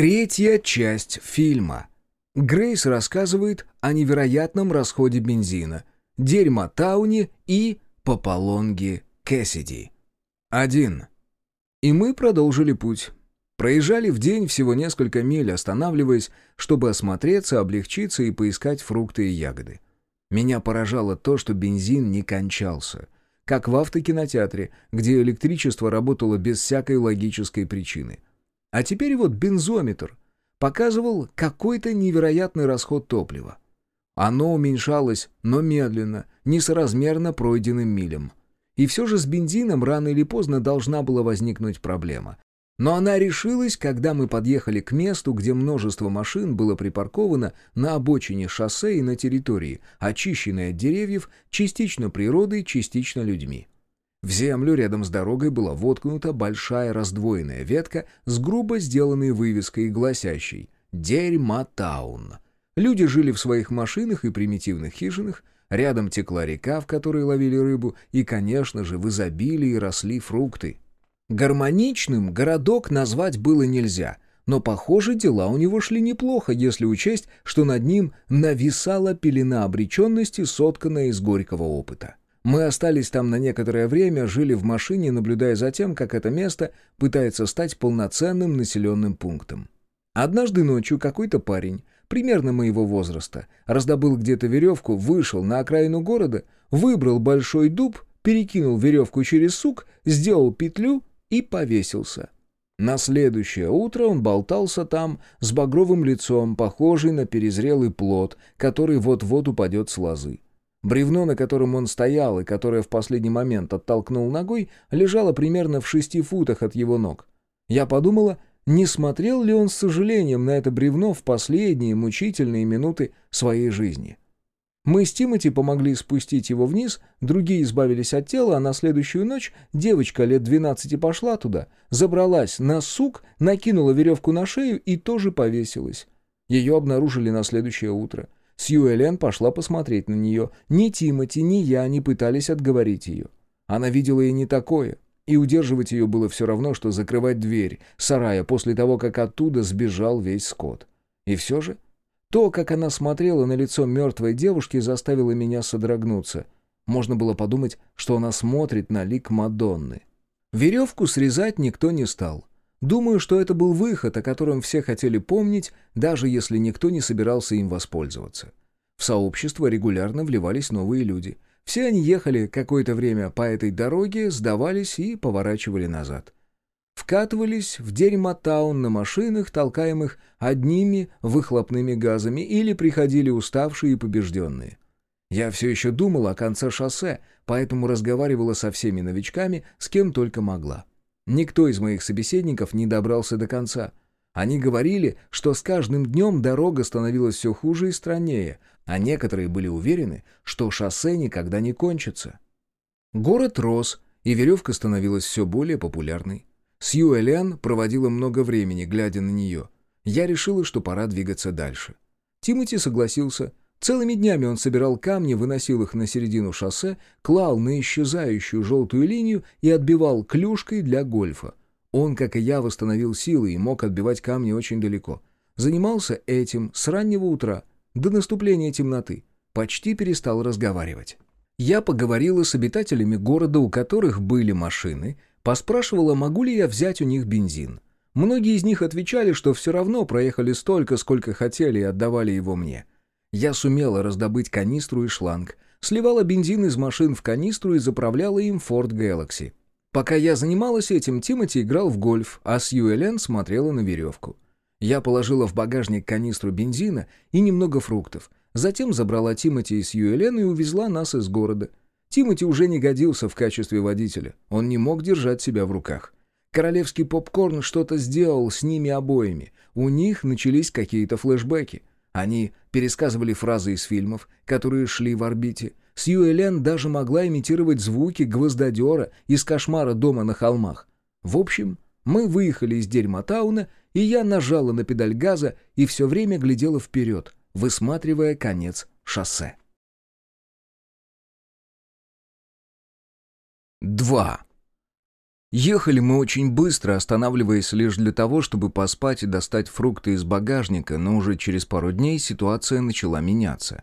Третья часть фильма. Грейс рассказывает о невероятном расходе бензина, дерьмотауне и Пополонге Кэссиди. 1. И мы продолжили путь. Проезжали в день всего несколько миль, останавливаясь, чтобы осмотреться, облегчиться и поискать фрукты и ягоды. Меня поражало то, что бензин не кончался. Как в автокинотеатре, где электричество работало без всякой логической причины. А теперь вот бензометр показывал какой-то невероятный расход топлива. Оно уменьшалось, но медленно, несоразмерно пройденным милям. И все же с бензином рано или поздно должна была возникнуть проблема. Но она решилась, когда мы подъехали к месту, где множество машин было припарковано на обочине шоссе и на территории, очищенной от деревьев, частично природой, частично людьми. В землю рядом с дорогой была воткнута большая раздвоенная ветка с грубо сделанной вывеской, гласящей «Дерьмотаун». Люди жили в своих машинах и примитивных хижинах, рядом текла река, в которой ловили рыбу, и, конечно же, в изобилии росли фрукты. Гармоничным городок назвать было нельзя, но, похоже, дела у него шли неплохо, если учесть, что над ним нависала пелена обреченности, сотканная из горького опыта. Мы остались там на некоторое время, жили в машине, наблюдая за тем, как это место пытается стать полноценным населенным пунктом. Однажды ночью какой-то парень, примерно моего возраста, раздобыл где-то веревку, вышел на окраину города, выбрал большой дуб, перекинул веревку через сук, сделал петлю и повесился. На следующее утро он болтался там с багровым лицом, похожий на перезрелый плод, который вот-вот упадет с лозы. Бревно, на котором он стоял и которое в последний момент оттолкнул ногой, лежало примерно в шести футах от его ног. Я подумала, не смотрел ли он с сожалением на это бревно в последние мучительные минуты своей жизни. Мы с Тимати помогли спустить его вниз, другие избавились от тела, а на следующую ночь девочка лет 12 пошла туда, забралась на сук, накинула веревку на шею и тоже повесилась. Ее обнаружили на следующее утро. Сью Элен пошла посмотреть на нее. Ни Тимати, ни я не пытались отговорить ее. Она видела и не такое. И удерживать ее было все равно, что закрывать дверь сарая после того, как оттуда сбежал весь скот. И все же то, как она смотрела на лицо мертвой девушки, заставило меня содрогнуться. Можно было подумать, что она смотрит на лик Мадонны. Веревку срезать никто не стал. Думаю, что это был выход, о котором все хотели помнить, даже если никто не собирался им воспользоваться. В сообщество регулярно вливались новые люди. Все они ехали какое-то время по этой дороге, сдавались и поворачивали назад вкатывались в дерьмотаун на машинах, толкаемых одними выхлопными газами, или приходили уставшие и побежденные. Я все еще думала о конце шоссе, поэтому разговаривала со всеми новичками, с кем только могла. Никто из моих собеседников не добрался до конца. Они говорили, что с каждым днем дорога становилась все хуже и страннее, а некоторые были уверены, что шоссе никогда не кончится. Город рос, и веревка становилась все более популярной. Сью Элен проводила много времени, глядя на нее. Я решила, что пора двигаться дальше. Тимоти согласился. Целыми днями он собирал камни, выносил их на середину шоссе, клал на исчезающую желтую линию и отбивал клюшкой для гольфа. Он, как и я, восстановил силы и мог отбивать камни очень далеко. Занимался этим с раннего утра, до наступления темноты. Почти перестал разговаривать. Я поговорила с обитателями города, у которых были машины — Поспрашивала, могу ли я взять у них бензин. Многие из них отвечали, что все равно проехали столько, сколько хотели и отдавали его мне. Я сумела раздобыть канистру и шланг, сливала бензин из машин в канистру и заправляла им Ford Galaxy. Пока я занималась этим, Тимоти играл в гольф, а Сью Элен смотрела на веревку. Я положила в багажник канистру бензина и немного фруктов. Затем забрала Тимоти и Сью Элен и увезла нас из города. Тимати уже не годился в качестве водителя. Он не мог держать себя в руках. Королевский попкорн что-то сделал с ними обоими. У них начались какие-то флешбеки. Они пересказывали фразы из фильмов, которые шли в орбите. Сью Элен даже могла имитировать звуки гвоздодера из «Кошмара дома на холмах». В общем, мы выехали из Дерьмотауна, и я нажала на педаль газа и все время глядела вперед, высматривая конец шоссе. 2. Ехали мы очень быстро, останавливаясь лишь для того, чтобы поспать и достать фрукты из багажника, но уже через пару дней ситуация начала меняться.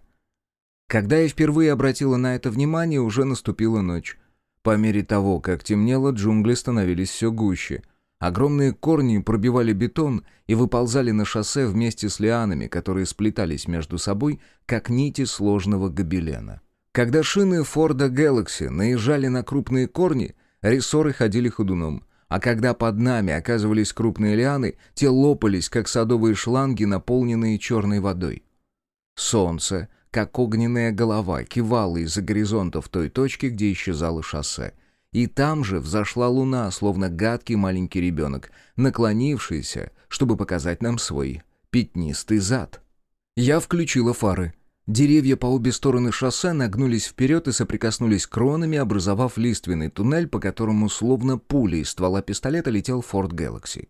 Когда я впервые обратила на это внимание, уже наступила ночь. По мере того, как темнело, джунгли становились все гуще. Огромные корни пробивали бетон и выползали на шоссе вместе с лианами, которые сплетались между собой, как нити сложного гобелена. Когда шины Форда Galaxy наезжали на крупные корни, рессоры ходили ходуном, а когда под нами оказывались крупные лианы, те лопались, как садовые шланги, наполненные черной водой. Солнце, как огненная голова, кивало из-за горизонта в той точке, где исчезало шоссе. И там же взошла луна, словно гадкий маленький ребенок, наклонившийся, чтобы показать нам свой пятнистый зад. Я включила фары. Деревья по обе стороны шоссе нагнулись вперед и соприкоснулись кронами, образовав лиственный туннель, по которому словно пуля из ствола пистолета летел Форд Galaxy.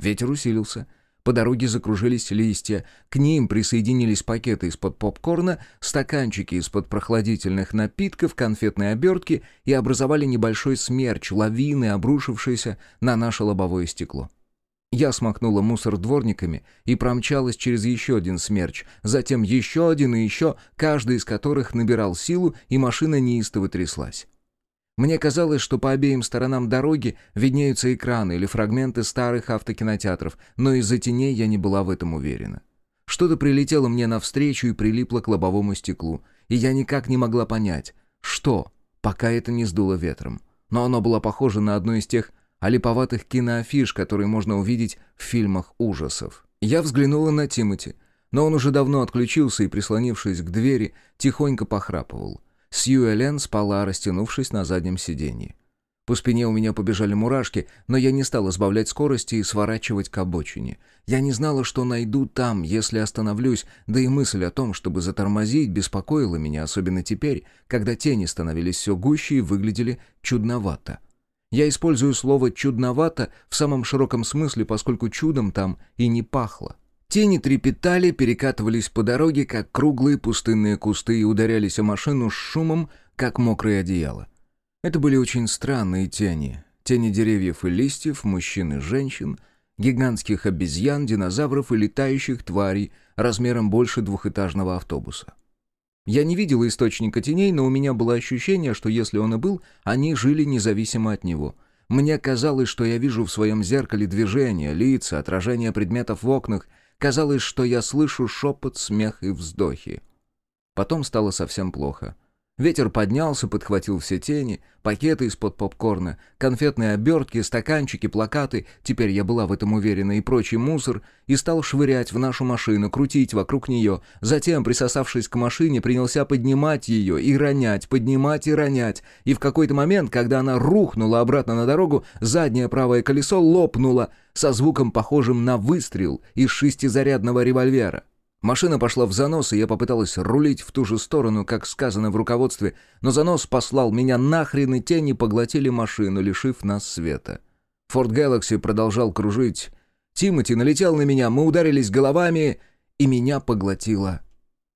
Ветер усилился. По дороге закружились листья. К ним присоединились пакеты из-под попкорна, стаканчики из-под прохладительных напитков, конфетные обертки и образовали небольшой смерч, лавины, обрушившиеся на наше лобовое стекло. Я смахнула мусор дворниками и промчалась через еще один смерч, затем еще один и еще, каждый из которых набирал силу, и машина неистово тряслась. Мне казалось, что по обеим сторонам дороги виднеются экраны или фрагменты старых автокинотеатров, но из-за теней я не была в этом уверена. Что-то прилетело мне навстречу и прилипло к лобовому стеклу, и я никак не могла понять, что, пока это не сдуло ветром. Но оно было похоже на одну из тех а липоватых киноафиш, которые можно увидеть в фильмах ужасов. Я взглянула на Тимати, но он уже давно отключился и, прислонившись к двери, тихонько похрапывал. Сью Элен спала, растянувшись на заднем сиденье. По спине у меня побежали мурашки, но я не стал избавлять скорости и сворачивать к обочине. Я не знала, что найду там, если остановлюсь, да и мысль о том, чтобы затормозить, беспокоила меня, особенно теперь, когда тени становились все гуще и выглядели чудновато. Я использую слово «чудновато» в самом широком смысле, поскольку чудом там и не пахло. Тени трепетали, перекатывались по дороге, как круглые пустынные кусты, и ударялись о машину с шумом, как мокрое одеяло. Это были очень странные тени. Тени деревьев и листьев, мужчин и женщин, гигантских обезьян, динозавров и летающих тварей размером больше двухэтажного автобуса. Я не видела источника теней, но у меня было ощущение, что если он и был, они жили независимо от него. Мне казалось, что я вижу в своем зеркале движения, лица, отражения предметов в окнах. Казалось, что я слышу шепот, смех и вздохи. Потом стало совсем плохо. Ветер поднялся, подхватил все тени, пакеты из-под попкорна, конфетные обертки, стаканчики, плакаты, теперь я была в этом уверена, и прочий мусор, и стал швырять в нашу машину, крутить вокруг нее. Затем, присосавшись к машине, принялся поднимать ее и ронять, поднимать и ронять. И в какой-то момент, когда она рухнула обратно на дорогу, заднее правое колесо лопнуло со звуком, похожим на выстрел из шестизарядного револьвера. Машина пошла в занос, и я попыталась рулить в ту же сторону, как сказано в руководстве, но занос послал меня нахрен, и тени поглотили машину, лишив нас света. Форд Galaxy продолжал кружить. Тимати налетел на меня, мы ударились головами, и меня поглотила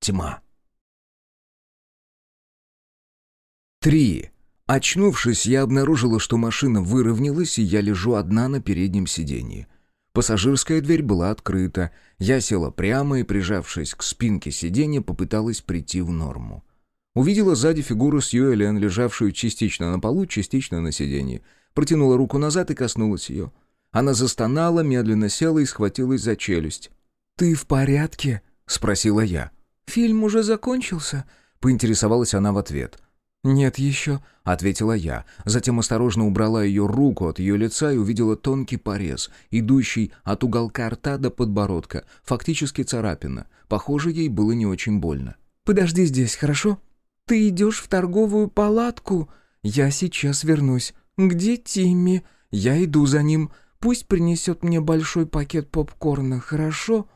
тьма. Три. Очнувшись, я обнаружила, что машина выровнялась, и я лежу одна на переднем сиденье. Пассажирская дверь была открыта. Я села прямо и, прижавшись к спинке сиденья, попыталась прийти в норму. Увидела сзади фигуру Сью Элен, лежавшую частично на полу, частично на сиденье. Протянула руку назад и коснулась ее. Она застонала, медленно села и схватилась за челюсть. «Ты в порядке?» — спросила я. «Фильм уже закончился?» — поинтересовалась она в ответ. «Нет еще», — ответила я. Затем осторожно убрала ее руку от ее лица и увидела тонкий порез, идущий от уголка рта до подбородка, фактически царапина. Похоже, ей было не очень больно. «Подожди здесь, хорошо? Ты идешь в торговую палатку. Я сейчас вернусь. Где Тимми? Я иду за ним. Пусть принесет мне большой пакет попкорна, хорошо?»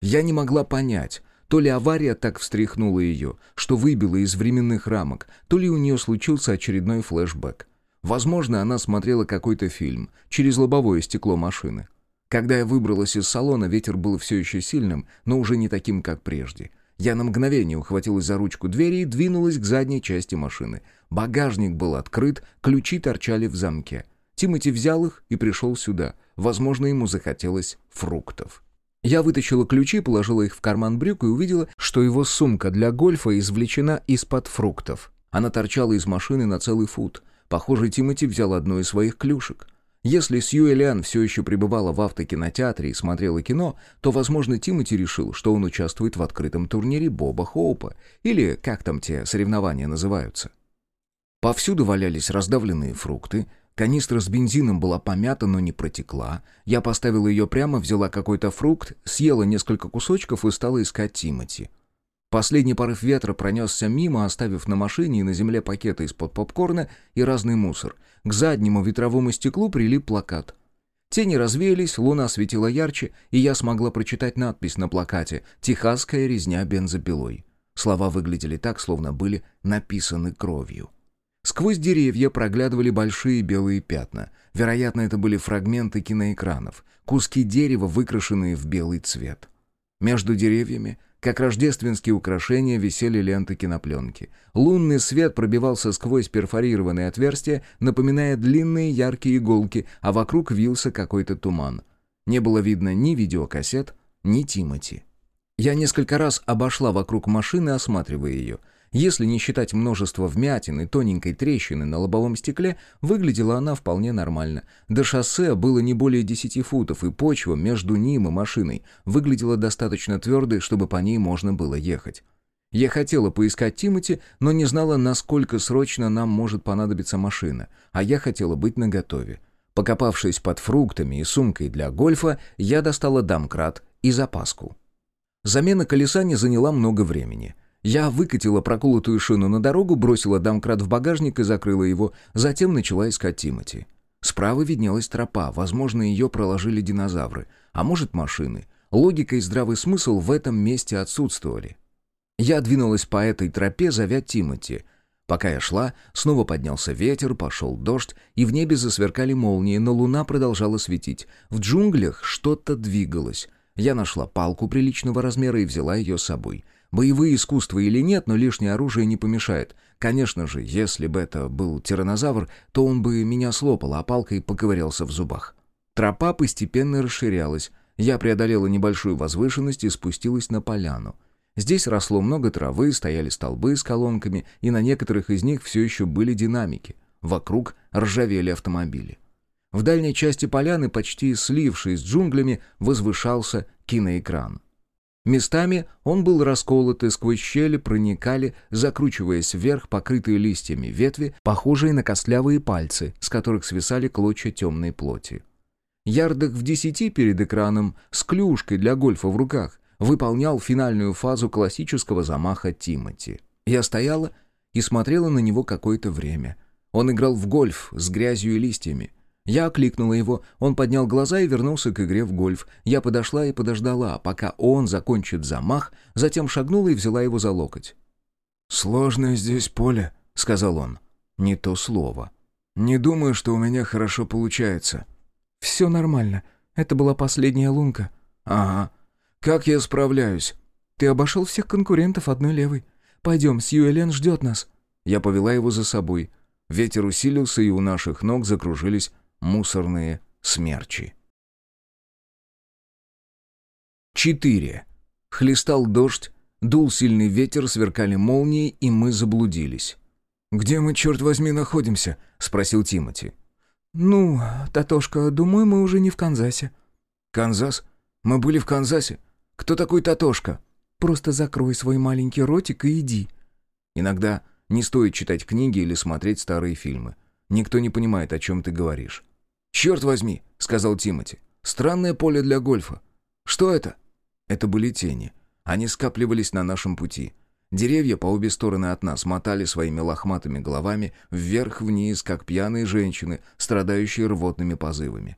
Я не могла понять, то ли авария так встряхнула ее, что выбила из временных рамок, то ли у нее случился очередной флешбэк. Возможно, она смотрела какой-то фильм через лобовое стекло машины. Когда я выбралась из салона, ветер был все еще сильным, но уже не таким, как прежде. Я на мгновение ухватилась за ручку двери и двинулась к задней части машины. Багажник был открыт, ключи торчали в замке. Тимати взял их и пришел сюда. Возможно, ему захотелось фруктов. Я вытащила ключи, положила их в карман брюк и увидела, что его сумка для гольфа извлечена из-под фруктов. Она торчала из машины на целый фут. Похоже, Тимати взял одну из своих клюшек. Если Сью Элиан все еще пребывала в автокинотеатре и смотрела кино, то, возможно, Тимати решил, что он участвует в открытом турнире Боба Хоупа, или как там те соревнования называются. Повсюду валялись раздавленные фрукты, канистра с бензином была помята, но не протекла. Я поставила ее прямо, взяла какой-то фрукт, съела несколько кусочков и стала искать Тимати. Последний порыв ветра пронесся мимо, оставив на машине и на земле пакеты из-под попкорна и разный мусор. К заднему ветровому стеклу прилип плакат. Тени развеялись, луна светила ярче, и я смогла прочитать надпись на плакате «Техасская резня бензопилой». Слова выглядели так, словно были написаны кровью. Сквозь деревья проглядывали большие белые пятна. Вероятно, это были фрагменты киноэкранов, куски дерева, выкрашенные в белый цвет. Между деревьями как рождественские украшения висели ленты кинопленки. Лунный свет пробивался сквозь перфорированные отверстия, напоминая длинные яркие иголки, а вокруг вился какой-то туман. Не было видно ни видеокассет, ни Тимати. Я несколько раз обошла вокруг машины, осматривая ее — если не считать множество вмятин и тоненькой трещины на лобовом стекле, выглядела она вполне нормально. До шоссе было не более 10 футов, и почва между ним и машиной выглядела достаточно твердой, чтобы по ней можно было ехать. Я хотела поискать Тимати, но не знала, насколько срочно нам может понадобиться машина, а я хотела быть наготове. Покопавшись под фруктами и сумкой для гольфа, я достала домкрат и запаску. Замена колеса не заняла много времени — я выкатила проколотую шину на дорогу, бросила домкрат в багажник и закрыла его, затем начала искать Тимати. Справа виднелась тропа, возможно, ее проложили динозавры, а может машины. Логика и здравый смысл в этом месте отсутствовали. Я двинулась по этой тропе, зовя Тимати. Пока я шла, снова поднялся ветер, пошел дождь, и в небе засверкали молнии, но луна продолжала светить. В джунглях что-то двигалось. Я нашла палку приличного размера и взяла ее с собой — Боевые искусства или нет, но лишнее оружие не помешает. Конечно же, если бы это был тиранозавр, то он бы меня слопал, а палкой поковырялся в зубах. Тропа постепенно расширялась. Я преодолела небольшую возвышенность и спустилась на поляну. Здесь росло много травы, стояли столбы с колонками, и на некоторых из них все еще были динамики. Вокруг ржавели автомобили. В дальней части поляны, почти слившись с джунглями, возвышался киноэкран. Местами он был расколот, и сквозь щели проникали, закручиваясь вверх, покрытые листьями ветви, похожие на костлявые пальцы, с которых свисали клочья темной плоти. Ярдах в десяти перед экраном, с клюшкой для гольфа в руках, выполнял финальную фазу классического замаха Тимати. Я стояла и смотрела на него какое-то время. Он играл в гольф с грязью и листьями. Я окликнула его, он поднял глаза и вернулся к игре в гольф. Я подошла и подождала, пока он закончит замах, затем шагнула и взяла его за локоть. «Сложное здесь поле», — сказал он. «Не то слово». «Не думаю, что у меня хорошо получается». «Все нормально. Это была последняя лунка». «Ага. Как я справляюсь?» «Ты обошел всех конкурентов одной левой. Пойдем, Сьюэлен ждет нас». Я повела его за собой. Ветер усилился, и у наших ног закружились мусорные смерчи. 4. Хлестал дождь, дул сильный ветер, сверкали молнии, и мы заблудились. «Где мы, черт возьми, находимся?» — спросил Тимати. «Ну, Татошка, думаю, мы уже не в Канзасе». «Канзас? Мы были в Канзасе? Кто такой Татошка?» «Просто закрой свой маленький ротик и иди». Иногда не стоит читать книги или смотреть старые фильмы. Никто не понимает, о чем ты говоришь. «Черт возьми», — сказал Тимати. «Странное поле для гольфа. Что это?» Это были тени. Они скапливались на нашем пути. Деревья по обе стороны от нас мотали своими лохматыми головами вверх-вниз, как пьяные женщины, страдающие рвотными позывами.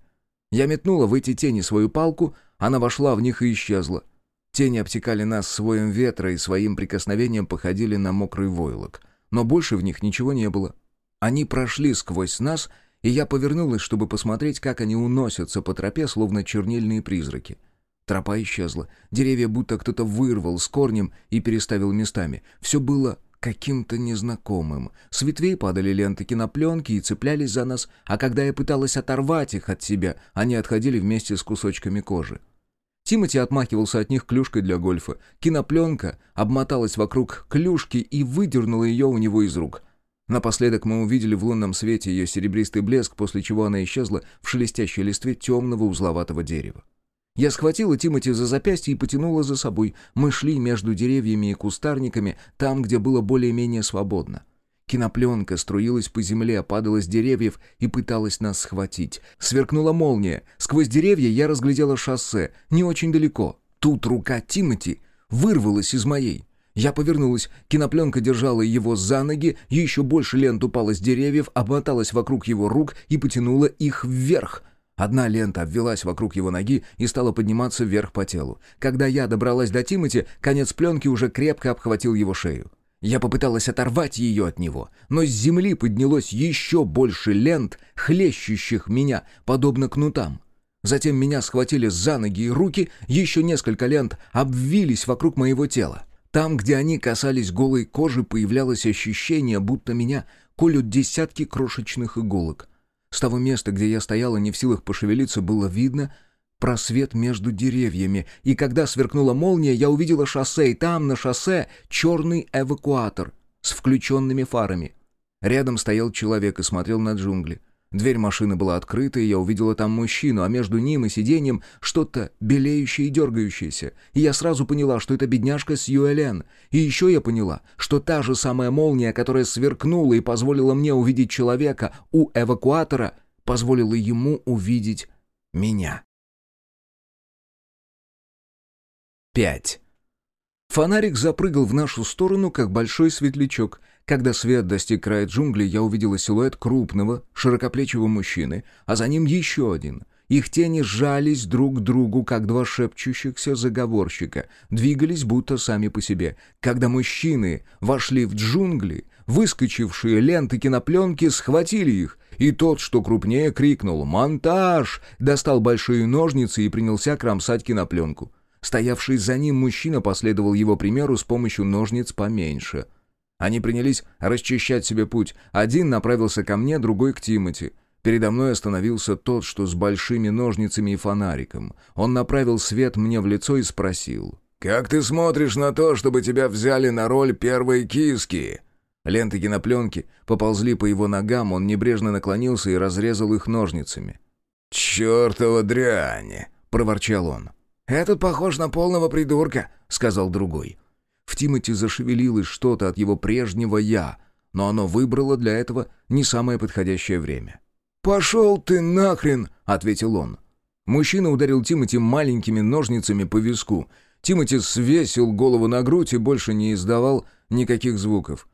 Я метнула в эти тени свою палку, она вошла в них и исчезла. Тени обтекали нас своим ветра и своим прикосновением походили на мокрый войлок. Но больше в них ничего не было. Они прошли сквозь нас и я повернулась, чтобы посмотреть, как они уносятся по тропе, словно чернильные призраки. Тропа исчезла. Деревья будто кто-то вырвал с корнем и переставил местами. Все было каким-то незнакомым. С ветвей падали ленты кинопленки и цеплялись за нас, а когда я пыталась оторвать их от себя, они отходили вместе с кусочками кожи. Тимати отмахивался от них клюшкой для гольфа. Кинопленка обмоталась вокруг клюшки и выдернула ее у него из рук. Напоследок мы увидели в лунном свете ее серебристый блеск, после чего она исчезла в шелестящей листве темного узловатого дерева. Я схватила Тимати за запястье и потянула за собой. Мы шли между деревьями и кустарниками, там, где было более-менее свободно. Кинопленка струилась по земле, падала с деревьев и пыталась нас схватить. Сверкнула молния. Сквозь деревья я разглядела шоссе, не очень далеко. Тут рука Тимати вырвалась из моей. Я повернулась, кинопленка держала его за ноги, еще больше лент упала с деревьев, обмоталась вокруг его рук и потянула их вверх. Одна лента обвелась вокруг его ноги и стала подниматься вверх по телу. Когда я добралась до Тимати, конец пленки уже крепко обхватил его шею. Я попыталась оторвать ее от него, но с земли поднялось еще больше лент, хлещущих меня, подобно кнутам. Затем меня схватили за ноги и руки, еще несколько лент обвились вокруг моего тела. Там, где они касались голой кожи, появлялось ощущение, будто меня колют десятки крошечных иголок. С того места, где я стояла не в силах пошевелиться, было видно просвет между деревьями, и когда сверкнула молния, я увидела шоссе, и там, на шоссе, черный эвакуатор с включенными фарами. Рядом стоял человек и смотрел на джунгли. Дверь машины была открыта, и я увидела там мужчину, а между ним и сиденьем что-то белеющее и дергающееся. И я сразу поняла, что это бедняжка с Юэлен. И еще я поняла, что та же самая молния, которая сверкнула и позволила мне увидеть человека у эвакуатора, позволила ему увидеть меня. 5. Фонарик запрыгал в нашу сторону, как большой светлячок. Когда свет достиг края джунглей, я увидела силуэт крупного, широкоплечего мужчины, а за ним еще один. Их тени сжались друг к другу, как два шепчущихся заговорщика, двигались будто сами по себе. Когда мужчины вошли в джунгли, выскочившие ленты кинопленки схватили их, и тот, что крупнее, крикнул «Монтаж!», достал большие ножницы и принялся кромсать кинопленку. Стоявший за ним мужчина последовал его примеру с помощью ножниц поменьше. Они принялись расчищать себе путь. Один направился ко мне, другой к Тимати. Передо мной остановился тот, что с большими ножницами и фонариком. Он направил свет мне в лицо и спросил. «Как ты смотришь на то, чтобы тебя взяли на роль первой киски?» Ленты кинопленки поползли по его ногам, он небрежно наклонился и разрезал их ножницами. «Чертова дрянь!» — проворчал он. «Этот похож на полного придурка», — сказал другой. В Тимати зашевелилось что-то от его прежнего «я», но оно выбрало для этого не самое подходящее время. «Пошел ты нахрен!» — ответил он. Мужчина ударил Тимати маленькими ножницами по виску. Тимати свесил голову на грудь и больше не издавал никаких звуков.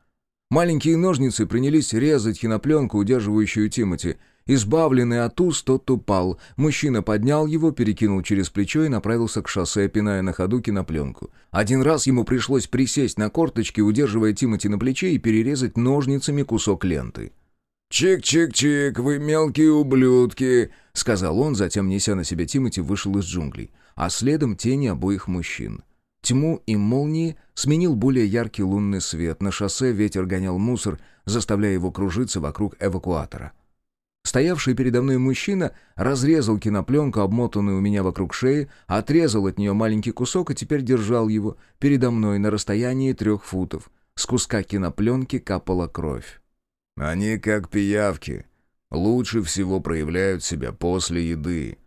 Маленькие ножницы принялись резать кинопленку, удерживающую Тимати, Избавленный от уст, тот упал. Мужчина поднял его, перекинул через плечо и направился к шоссе, пиная на ходу кинопленку. Один раз ему пришлось присесть на корточки, удерживая Тимати на плече и перерезать ножницами кусок ленты. «Чик-чик-чик, вы мелкие ублюдки!» — сказал он, затем, неся на себе Тимати, вышел из джунглей, а следом тени обоих мужчин. Тьму и молнии сменил более яркий лунный свет. На шоссе ветер гонял мусор, заставляя его кружиться вокруг эвакуатора. Стоявший передо мной мужчина разрезал кинопленку, обмотанную у меня вокруг шеи, отрезал от нее маленький кусок и теперь держал его передо мной на расстоянии трех футов. С куска кинопленки капала кровь. «Они как пиявки. Лучше всего проявляют себя после еды».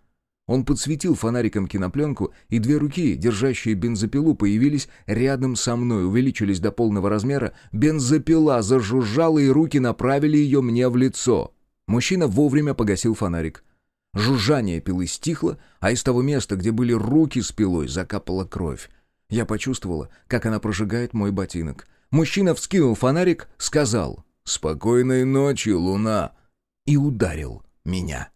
Он подсветил фонариком кинопленку, и две руки, держащие бензопилу, появились рядом со мной, увеличились до полного размера. Бензопила зажужжала, и руки направили ее мне в лицо. Мужчина вовремя погасил фонарик. Жужжание пилы стихло, а из того места, где были руки с пилой, закапала кровь. Я почувствовала, как она прожигает мой ботинок. Мужчина вскинул фонарик, сказал «Спокойной ночи, луна!» и ударил меня.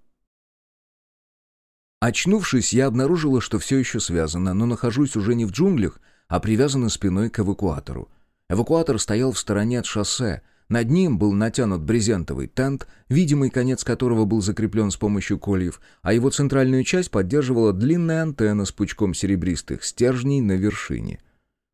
Очнувшись, я обнаружила, что все еще связано, но нахожусь уже не в джунглях, а привязана спиной к эвакуатору. Эвакуатор стоял в стороне от шоссе, Над ним был натянут брезентовый тент, видимый конец которого был закреплен с помощью кольев, а его центральную часть поддерживала длинная антенна с пучком серебристых стержней на вершине.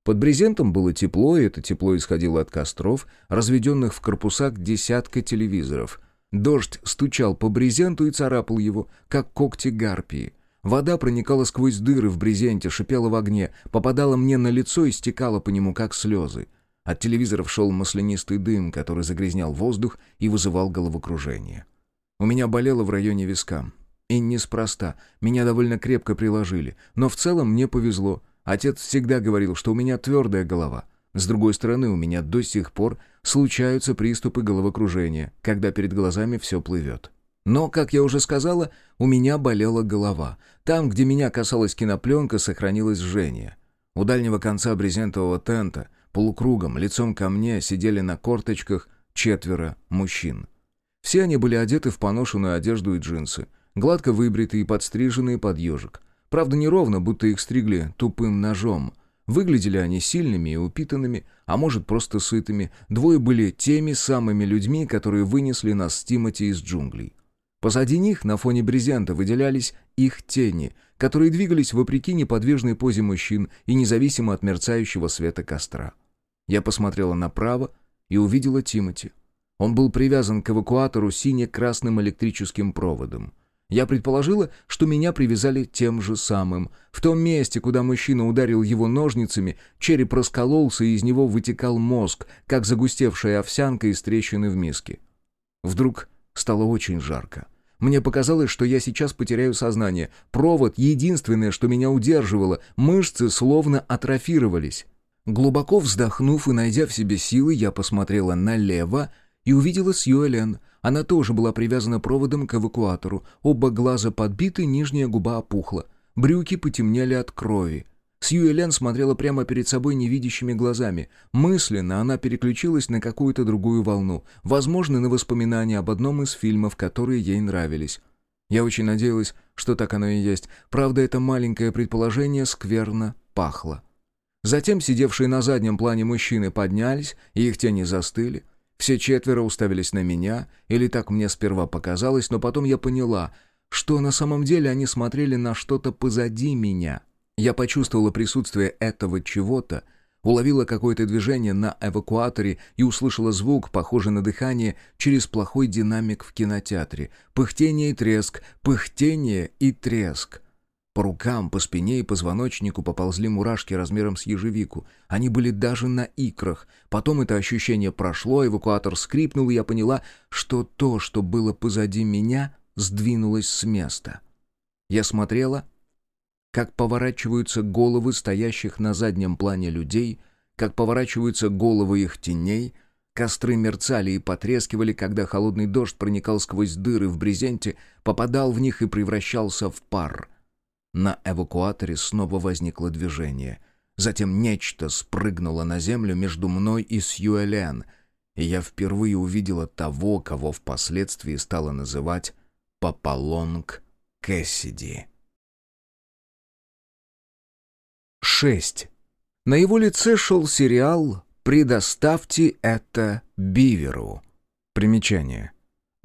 Под брезентом было тепло, и это тепло исходило от костров, разведенных в корпусах десятка телевизоров. Дождь стучал по брезенту и царапал его, как когти гарпии. Вода проникала сквозь дыры в брезенте, шипела в огне, попадала мне на лицо и стекала по нему, как слезы. От телевизоров шел маслянистый дым, который загрязнял воздух и вызывал головокружение. У меня болело в районе виска. И неспроста. Меня довольно крепко приложили. Но в целом мне повезло. Отец всегда говорил, что у меня твердая голова. С другой стороны, у меня до сих пор случаются приступы головокружения, когда перед глазами все плывет. Но, как я уже сказала, у меня болела голова. Там, где меня касалась кинопленка, сохранилось жжение. У дальнего конца брезентового тента, полукругом, лицом ко мне, сидели на корточках четверо мужчин. Все они были одеты в поношенную одежду и джинсы, гладко выбритые и подстриженные под ежик. Правда, неровно, будто их стригли тупым ножом. Выглядели они сильными и упитанными, а может, просто сытыми. Двое были теми самыми людьми, которые вынесли нас с Тимати из джунглей. Позади них, на фоне брезента, выделялись их тени, которые двигались вопреки неподвижной позе мужчин и независимо от мерцающего света костра. Я посмотрела направо и увидела Тимати. Он был привязан к эвакуатору сине-красным электрическим проводом. Я предположила, что меня привязали тем же самым. В том месте, куда мужчина ударил его ножницами, череп раскололся, и из него вытекал мозг, как загустевшая овсянка из трещины в миске. Вдруг стало очень жарко. Мне показалось, что я сейчас потеряю сознание. Провод — единственное, что меня удерживало. Мышцы словно атрофировались. Глубоко вздохнув и найдя в себе силы, я посмотрела налево и увидела Сьюэлен — она тоже была привязана проводом к эвакуатору. Оба глаза подбиты, нижняя губа опухла. Брюки потемнели от крови. Сьюэлен смотрела прямо перед собой невидящими глазами. Мысленно она переключилась на какую-то другую волну, возможно, на воспоминания об одном из фильмов, которые ей нравились. Я очень надеялась, что так оно и есть. Правда, это маленькое предположение скверно пахло. Затем сидевшие на заднем плане мужчины поднялись, и их тени застыли. Все четверо уставились на меня, или так мне сперва показалось, но потом я поняла, что на самом деле они смотрели на что-то позади меня. Я почувствовала присутствие этого чего-то, уловила какое-то движение на эвакуаторе и услышала звук, похожий на дыхание, через плохой динамик в кинотеатре. Пыхтение и треск, пыхтение и треск. По рукам, по спине и позвоночнику поползли мурашки размером с ежевику. Они были даже на икрах. Потом это ощущение прошло, эвакуатор скрипнул, и я поняла, что то, что было позади меня, сдвинулось с места. Я смотрела, как поворачиваются головы стоящих на заднем плане людей, как поворачиваются головы их теней — Костры мерцали и потрескивали, когда холодный дождь проникал сквозь дыры в брезенте, попадал в них и превращался в пар — на эвакуаторе снова возникло движение. Затем нечто спрыгнуло на землю между мной и Сьюэлен, и я впервые увидела того, кого впоследствии стала называть Папалонг Кэссиди. 6. На его лице шел сериал «Предоставьте это Биверу». Примечание.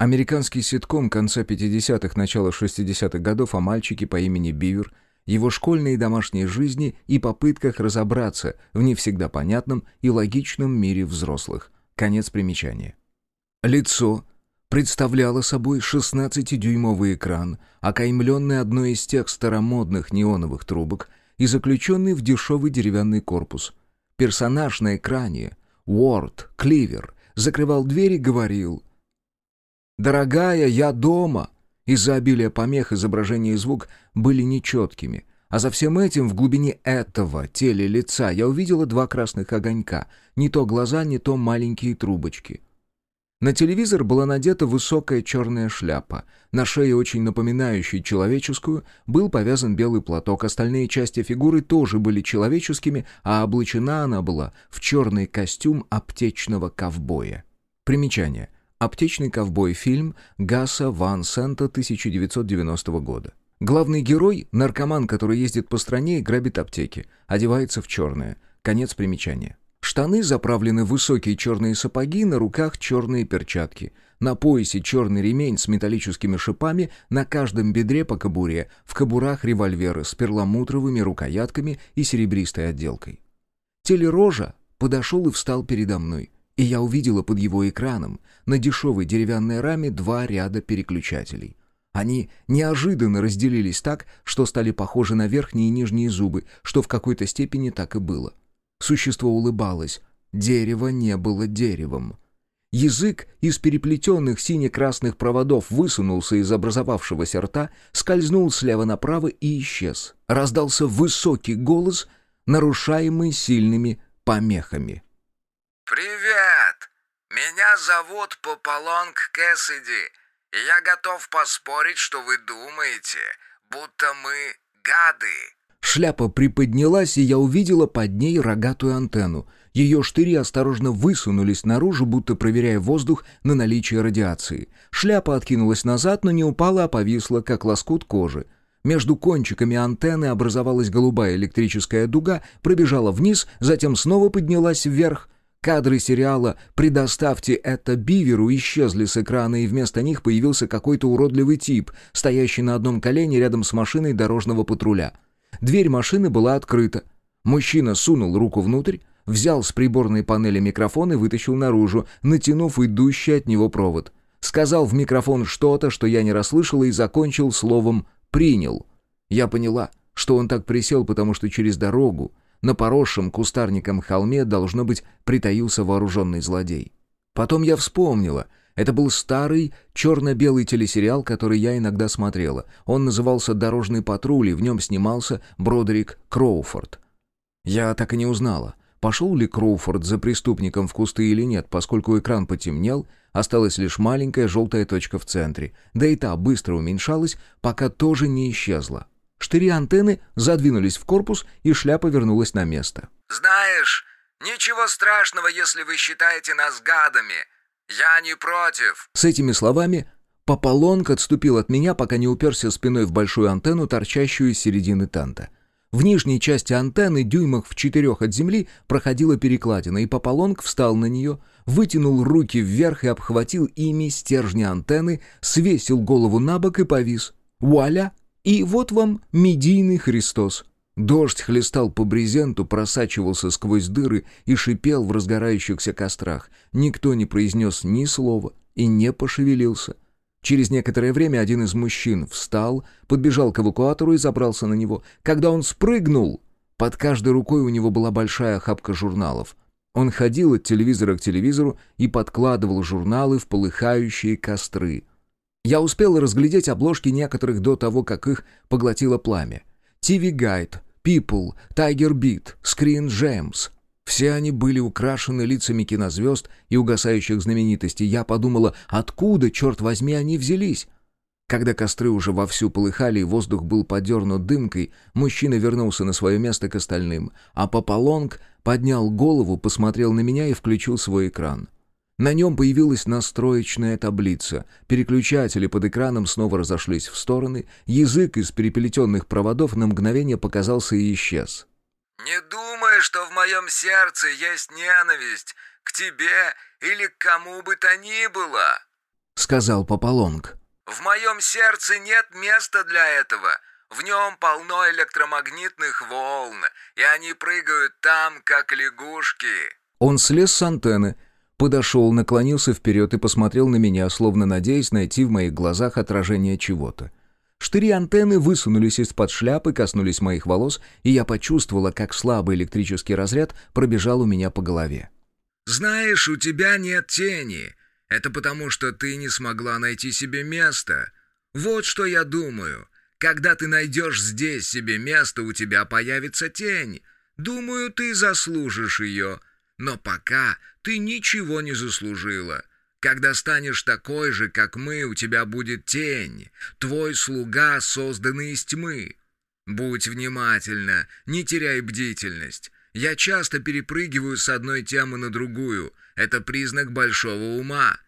Американский ситком конца 50-х, начала 60-х годов о мальчике по имени Бивер, его школьной и домашней жизни и попытках разобраться в не всегда понятном и логичном мире взрослых. Конец примечания. Лицо представляло собой 16-дюймовый экран, окаймленный одной из тех старомодных неоновых трубок и заключенный в дешевый деревянный корпус. Персонаж на экране, Уорд Кливер, закрывал дверь и говорил «Дорогая, я дома!» Из-за обилия помех изображение и звук были нечеткими. А за всем этим, в глубине этого теле лица, я увидела два красных огонька. Не то глаза, не то маленькие трубочки. На телевизор была надета высокая черная шляпа. На шее, очень напоминающей человеческую, был повязан белый платок. Остальные части фигуры тоже были человеческими, а облачена она была в черный костюм аптечного ковбоя. Примечание. «Аптечный ковбой» фильм Гаса Ван Сента 1990 года. Главный герой — наркоман, который ездит по стране и грабит аптеки, одевается в черное. Конец примечания. Штаны заправлены в высокие черные сапоги, на руках черные перчатки. На поясе черный ремень с металлическими шипами, на каждом бедре по кобуре, в кобурах револьверы с перламутровыми рукоятками и серебристой отделкой. Телерожа подошел и встал передо мной, и я увидела под его экраном на дешевой деревянной раме два ряда переключателей. Они неожиданно разделились так, что стали похожи на верхние и нижние зубы, что в какой-то степени так и было — Существо улыбалось. Дерево не было деревом. Язык из переплетенных сине-красных проводов высунулся из образовавшегося рта, скользнул слева направо и исчез. Раздался высокий голос, нарушаемый сильными помехами. «Привет! Меня зовут Пополонг Кэссиди, и я готов поспорить, что вы думаете, будто мы гады». Шляпа приподнялась, и я увидела под ней рогатую антенну. Ее штыри осторожно высунулись наружу, будто проверяя воздух на наличие радиации. Шляпа откинулась назад, но не упала, а повисла, как лоскут кожи. Между кончиками антенны образовалась голубая электрическая дуга, пробежала вниз, затем снова поднялась вверх. Кадры сериала «Предоставьте это Биверу» исчезли с экрана, и вместо них появился какой-то уродливый тип, стоящий на одном колене рядом с машиной дорожного патруля. Дверь машины была открыта. Мужчина сунул руку внутрь, взял с приборной панели микрофон и вытащил наружу, натянув идущий от него провод. Сказал в микрофон что-то, что я не расслышала, и закончил словом «принял». Я поняла, что он так присел, потому что через дорогу, на поросшем кустарником холме, должно быть, притаился вооруженный злодей. Потом я вспомнила — это был старый черно-белый телесериал, который я иногда смотрела. Он назывался «Дорожный патруль», и в нем снимался Бродерик Кроуфорд. Я так и не узнала, пошел ли Кроуфорд за преступником в кусты или нет, поскольку экран потемнел, осталась лишь маленькая желтая точка в центре, да и та быстро уменьшалась, пока тоже не исчезла. Штыри антенны задвинулись в корпус, и шляпа вернулась на место. «Знаешь, ничего страшного, если вы считаете нас гадами», «Я не против!» С этими словами Пополонг отступил от меня, пока не уперся спиной в большую антенну, торчащую из середины тента. В нижней части антенны, дюймах в четырех от земли, проходила перекладина, и Пополонг встал на нее, вытянул руки вверх и обхватил ими стержни антенны, свесил голову на бок и повис. Вуаля! И вот вам медийный Христос. Дождь хлестал по брезенту, просачивался сквозь дыры и шипел в разгорающихся кострах. Никто не произнес ни слова и не пошевелился. Через некоторое время один из мужчин встал, подбежал к эвакуатору и забрался на него. Когда он спрыгнул, под каждой рукой у него была большая охапка журналов. Он ходил от телевизора к телевизору и подкладывал журналы в полыхающие костры. Я успел разглядеть обложки некоторых до того, как их поглотило пламя. TV Guide, People, Tiger Beat, Screen Gems. Все они были украшены лицами кинозвезд и угасающих знаменитостей. Я подумала, откуда, черт возьми, они взялись? Когда костры уже вовсю полыхали и воздух был подернут дымкой, мужчина вернулся на свое место к остальным, а Папалонг поднял голову, посмотрел на меня и включил свой экран. На нем появилась настроечная таблица. Переключатели под экраном снова разошлись в стороны. Язык из переплетенных проводов на мгновение показался и исчез. «Не думай, что в моем сердце есть ненависть к тебе или к кому бы то ни было», — сказал Пополонг. «В моем сердце нет места для этого. В нем полно электромагнитных волн, и они прыгают там, как лягушки». Он слез с антенны, Подошел, наклонился вперед и посмотрел на меня, словно надеясь найти в моих глазах отражение чего-то. Штыри антенны высунулись из-под шляпы, коснулись моих волос, и я почувствовала, как слабый электрический разряд пробежал у меня по голове. «Знаешь, у тебя нет тени. Это потому, что ты не смогла найти себе место. Вот что я думаю. Когда ты найдешь здесь себе место, у тебя появится тень. Думаю, ты заслужишь ее. Но пока ты ничего не заслужила. Когда станешь такой же, как мы, у тебя будет тень, твой слуга, созданный из тьмы. Будь внимательна, не теряй бдительность. Я часто перепрыгиваю с одной темы на другую. Это признак большого ума.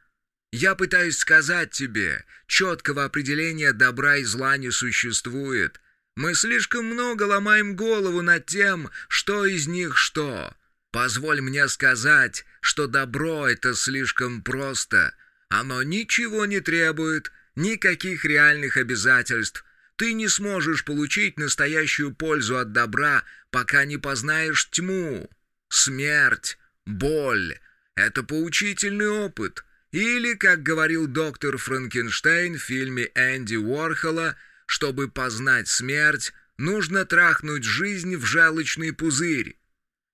Я пытаюсь сказать тебе, четкого определения добра и зла не существует. Мы слишком много ломаем голову над тем, что из них что. Позволь мне сказать, что добро — это слишком просто. Оно ничего не требует, никаких реальных обязательств. Ты не сможешь получить настоящую пользу от добра, пока не познаешь тьму. Смерть, боль — это поучительный опыт. Или, как говорил доктор Франкенштейн в фильме Энди Уорхола, чтобы познать смерть, нужно трахнуть жизнь в желчный пузырь.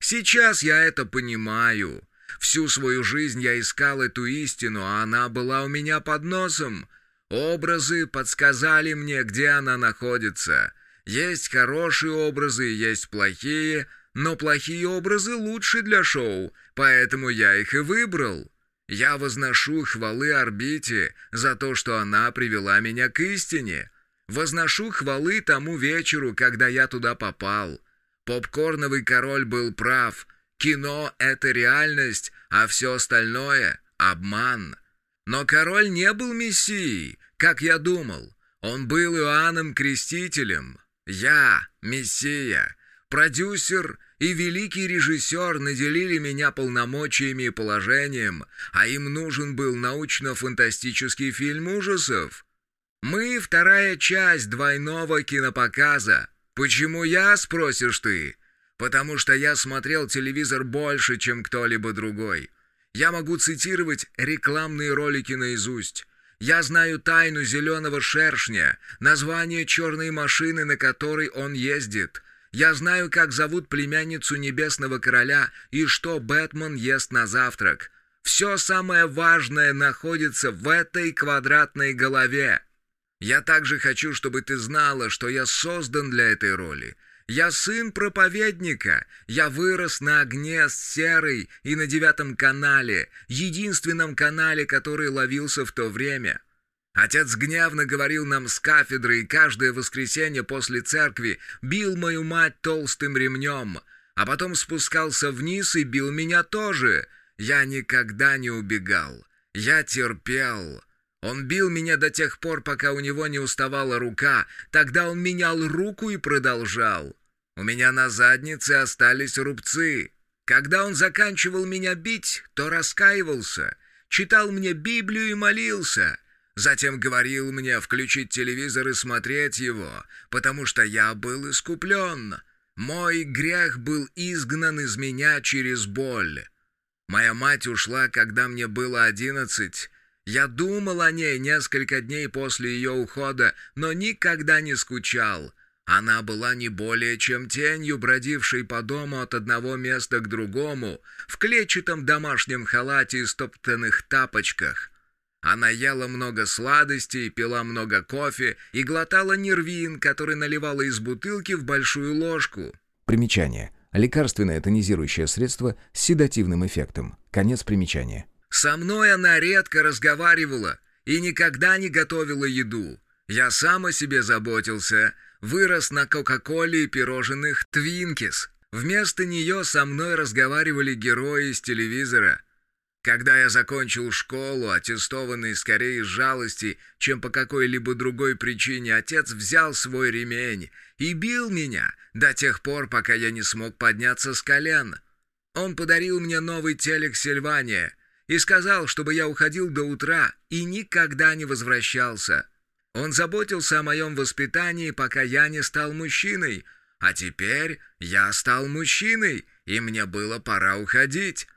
Сейчас я это понимаю. Всю свою жизнь я искал эту истину, а она была у меня под носом. Образы подсказали мне, где она находится. Есть хорошие образы, есть плохие, но плохие образы лучше для шоу, поэтому я их и выбрал. Я возношу хвалы орбите за то, что она привела меня к истине. Возношу хвалы тому вечеру, когда я туда попал. Попкорновый король был прав. Кино — это реальность, а все остальное — обман. Но король не был мессией, как я думал. Он был Иоанном Крестителем. Я — мессия. Продюсер и великий режиссер наделили меня полномочиями и положением, а им нужен был научно-фантастический фильм ужасов. Мы — вторая часть двойного кинопоказа. Почему я, спросишь ты? Потому что я смотрел телевизор больше, чем кто-либо другой. Я могу цитировать рекламные ролики наизусть. Я знаю тайну зеленого шершня, название черной машины, на которой он ездит. Я знаю, как зовут племянницу Небесного Короля и что Бэтмен ест на завтрак. Все самое важное находится в этой квадратной голове. Я также хочу, чтобы ты знала, что я создан для этой роли. Я сын проповедника. Я вырос на огне с серой и на девятом канале, единственном канале, который ловился в то время. Отец гневно говорил нам с кафедры и каждое воскресенье после церкви бил мою мать толстым ремнем, а потом спускался вниз и бил меня тоже. Я никогда не убегал. Я терпел. Он бил меня до тех пор, пока у него не уставала рука. Тогда он менял руку и продолжал. У меня на заднице остались рубцы. Когда он заканчивал меня бить, то раскаивался, читал мне Библию и молился. Затем говорил мне включить телевизор и смотреть его, потому что я был искуплен. Мой грех был изгнан из меня через боль. Моя мать ушла, когда мне было одиннадцать, я думал о ней несколько дней после ее ухода, но никогда не скучал. Она была не более чем тенью, бродившей по дому от одного места к другому, в клетчатом домашнем халате и стоптанных тапочках. Она ела много сладостей, пила много кофе и глотала нервин, который наливала из бутылки в большую ложку. Примечание. Лекарственное тонизирующее средство с седативным эффектом. Конец примечания. Со мной она редко разговаривала и никогда не готовила еду. Я сам о себе заботился, вырос на Кока-Коле и пирожных «Твинкис». Вместо нее со мной разговаривали герои из телевизора. Когда я закончил школу, аттестованный скорее из жалости, чем по какой-либо другой причине, отец взял свой ремень и бил меня до тех пор, пока я не смог подняться с колен. Он подарил мне новый телек «Сильвания», и сказал, чтобы я уходил до утра и никогда не возвращался. Он заботился о моем воспитании, пока я не стал мужчиной, а теперь я стал мужчиной, и мне было пора уходить.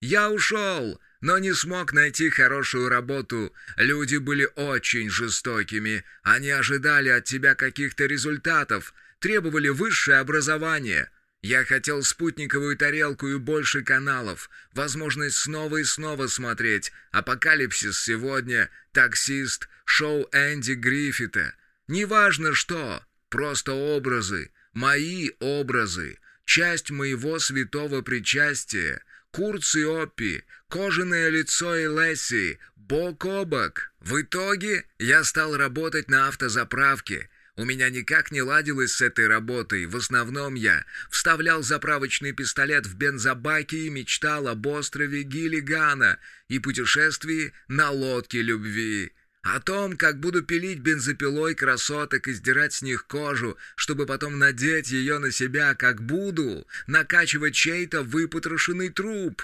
Я ушел, но не смог найти хорошую работу. Люди были очень жестокими, они ожидали от тебя каких-то результатов, требовали высшее образование — я хотел спутниковую тарелку и больше каналов, возможность снова и снова смотреть «Апокалипсис сегодня», «Таксист», шоу Энди Гриффита. Неважно что, просто образы, мои образы, часть моего святого причастия, Курц и Оппи, кожаное лицо и Лесси, бок о бок. В итоге я стал работать на автозаправке, у меня никак не ладилось с этой работой. В основном я вставлял заправочный пистолет в бензобаки и мечтал об острове Гиллигана и путешествии на лодке любви. О том, как буду пилить бензопилой красоток и сдирать с них кожу, чтобы потом надеть ее на себя, как буду накачивать чей-то выпотрошенный труп.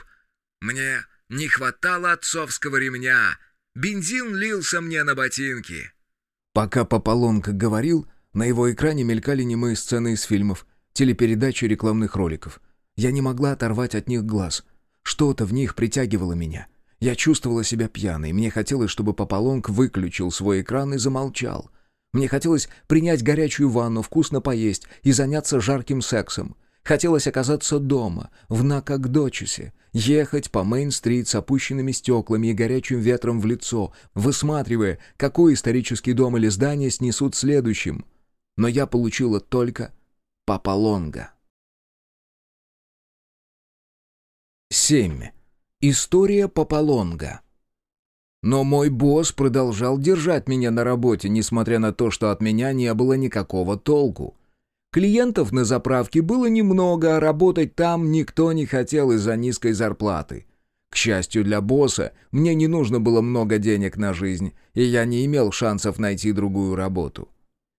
Мне не хватало отцовского ремня. Бензин лился мне на ботинки. Пока Пополонка говорил, на его экране мелькали немые сцены из фильмов, телепередач и рекламных роликов. Я не могла оторвать от них глаз. Что-то в них притягивало меня. Я чувствовала себя пьяной, мне хотелось, чтобы Пополонг выключил свой экран и замолчал. Мне хотелось принять горячую ванну, вкусно поесть и заняться жарким сексом. Хотелось оказаться дома, в Накагдочесе, ехать по Мейн-стрит с опущенными стеклами и горячим ветром в лицо, высматривая, какой исторический дом или здание снесут следующим. Но я получила только Папалонга. 7. История Папалонга. Но мой босс продолжал держать меня на работе, несмотря на то, что от меня не было никакого толку. Клиентов на заправке было немного, а работать там никто не хотел из-за низкой зарплаты. К счастью для босса, мне не нужно было много денег на жизнь, и я не имел шансов найти другую работу.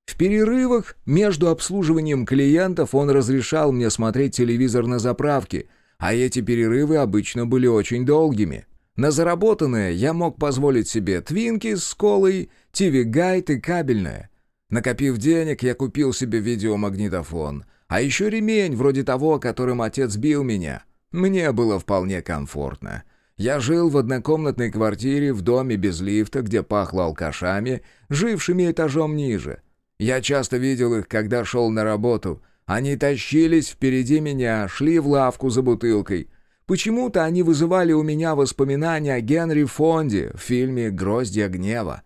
В перерывах между обслуживанием клиентов он разрешал мне смотреть телевизор на заправке, а эти перерывы обычно были очень долгими. На заработанное я мог позволить себе твинки с колой, ТВ-гайд и кабельное. Накопив денег, я купил себе видеомагнитофон. А еще ремень, вроде того, которым отец бил меня. Мне было вполне комфортно. Я жил в однокомнатной квартире в доме без лифта, где пахло алкашами, жившими этажом ниже. Я часто видел их, когда шел на работу. Они тащились впереди меня, шли в лавку за бутылкой. Почему-то они вызывали у меня воспоминания о Генри Фонде в фильме «Гроздья гнева».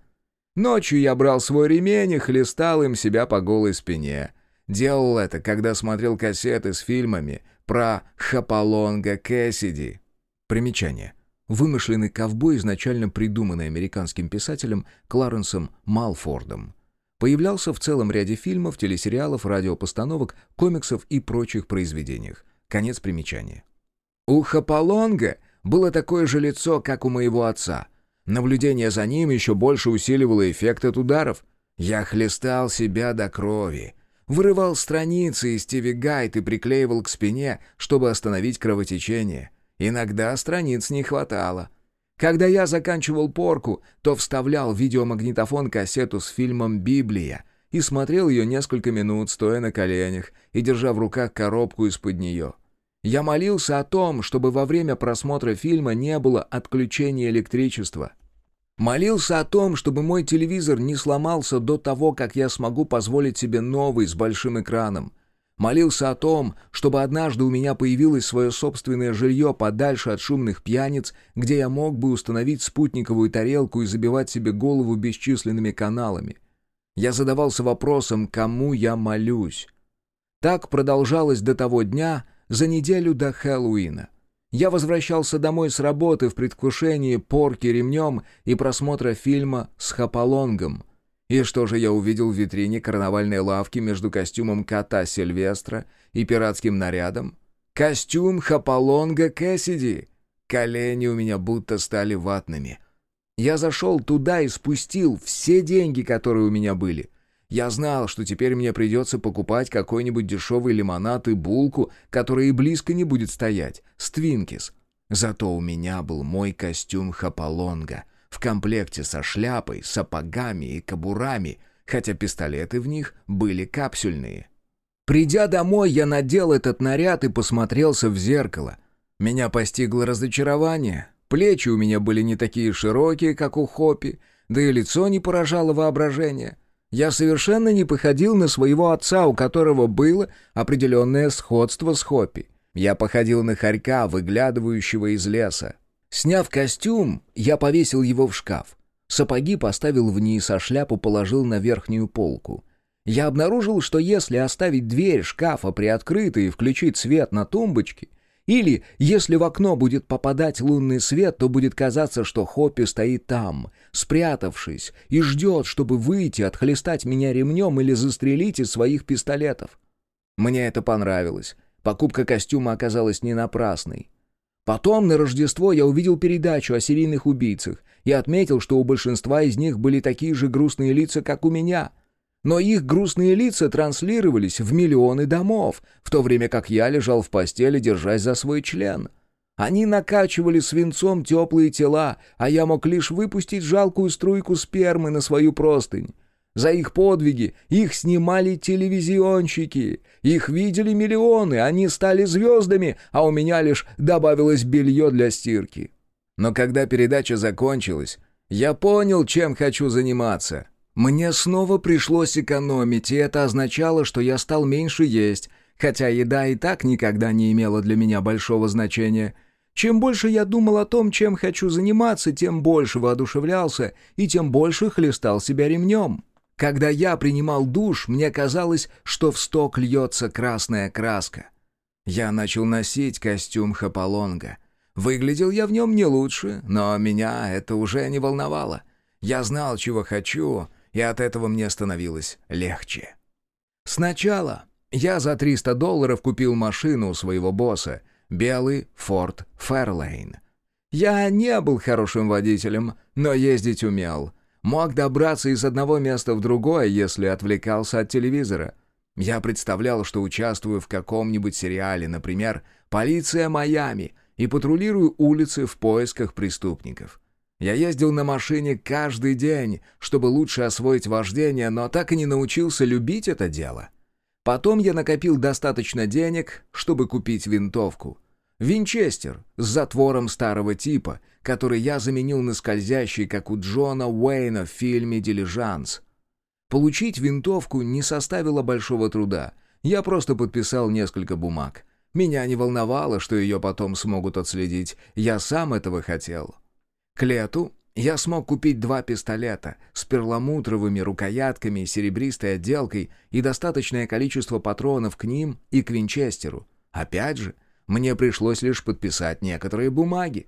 Ночью я брал свой ремень и хлестал им себя по голой спине. Делал это, когда смотрел кассеты с фильмами про Хапалонга Кэссиди. Примечание. Вымышленный ковбой, изначально придуманный американским писателем Кларенсом Малфордом. Появлялся в целом ряде фильмов, телесериалов, радиопостановок, комиксов и прочих произведениях. Конец примечания. У Хапалонга было такое же лицо, как у моего отца — Наблюдение за ним еще больше усиливало эффект от ударов. Я хлестал себя до крови. Вырывал страницы из Стиви Гайд и приклеивал к спине, чтобы остановить кровотечение. Иногда страниц не хватало. Когда я заканчивал порку, то вставлял в видеомагнитофон кассету с фильмом «Библия» и смотрел ее несколько минут, стоя на коленях и держа в руках коробку из-под нее. Я молился о том, чтобы во время просмотра фильма не было отключения электричества. Молился о том, чтобы мой телевизор не сломался до того, как я смогу позволить себе новый с большим экраном. Молился о том, чтобы однажды у меня появилось свое собственное жилье подальше от шумных пьяниц, где я мог бы установить спутниковую тарелку и забивать себе голову бесчисленными каналами. Я задавался вопросом, кому я молюсь. Так продолжалось до того дня, за неделю до Хэллоуина. Я возвращался домой с работы в предвкушении порки ремнем и просмотра фильма с Хапалонгом. И что же я увидел в витрине карнавальной лавки между костюмом кота Сильвестра и пиратским нарядом? Костюм Хапалонга Кэссиди! Колени у меня будто стали ватными. Я зашел туда и спустил все деньги, которые у меня были. Я знал, что теперь мне придется покупать какой-нибудь дешевый лимонад и булку, которая и близко не будет стоять, с Твинкис. Зато у меня был мой костюм Хапалонга в комплекте со шляпой, сапогами и кобурами, хотя пистолеты в них были капсюльные. Придя домой, я надел этот наряд и посмотрелся в зеркало. Меня постигло разочарование. Плечи у меня были не такие широкие, как у Хопи, да и лицо не поражало воображение. Я совершенно не походил на своего отца, у которого было определенное сходство с Хоппи. Я походил на хорька, выглядывающего из леса. Сняв костюм, я повесил его в шкаф. Сапоги поставил вниз, а шляпу положил на верхнюю полку. Я обнаружил, что если оставить дверь шкафа приоткрытой и включить свет на тумбочке, или, если в окно будет попадать лунный свет, то будет казаться, что Хоппи стоит там, спрятавшись, и ждет, чтобы выйти, отхлестать меня ремнем или застрелить из своих пистолетов. Мне это понравилось. Покупка костюма оказалась не напрасной. Потом на Рождество я увидел передачу о серийных убийцах и отметил, что у большинства из них были такие же грустные лица, как у меня. Но их грустные лица транслировались в миллионы домов, в то время как я лежал в постели, держась за свой член. Они накачивали свинцом теплые тела, а я мог лишь выпустить жалкую струйку спермы на свою простынь. За их подвиги их снимали телевизионщики. Их видели миллионы, они стали звездами, а у меня лишь добавилось белье для стирки. Но когда передача закончилась, я понял, чем хочу заниматься. Мне снова пришлось экономить, и это означало, что я стал меньше есть, хотя еда и так никогда не имела для меня большого значения. Чем больше я думал о том, чем хочу заниматься, тем больше воодушевлялся и тем больше хлестал себя ремнем. Когда я принимал душ, мне казалось, что в сток льется красная краска. Я начал носить костюм Хаполонга. Выглядел я в нем не лучше, но меня это уже не волновало. Я знал, чего хочу, и от этого мне становилось легче. Сначала я за 300 долларов купил машину у своего босса, белый Ford Fairlane. Я не был хорошим водителем, но ездить умел — Мог добраться из одного места в другое, если отвлекался от телевизора. Я представлял, что участвую в каком-нибудь сериале, например, «Полиция Майами», и патрулирую улицы в поисках преступников. Я ездил на машине каждый день, чтобы лучше освоить вождение, но так и не научился любить это дело. Потом я накопил достаточно денег, чтобы купить винтовку. Винчестер с затвором старого типа, который я заменил на скользящий, как у Джона Уэйна в фильме «Дилижанс». Получить винтовку не составило большого труда. Я просто подписал несколько бумаг. Меня не волновало, что ее потом смогут отследить. Я сам этого хотел. К лету я смог купить два пистолета с перламутровыми рукоятками и серебристой отделкой и достаточное количество патронов к ним и к винчестеру. Опять же, мне пришлось лишь подписать некоторые бумаги.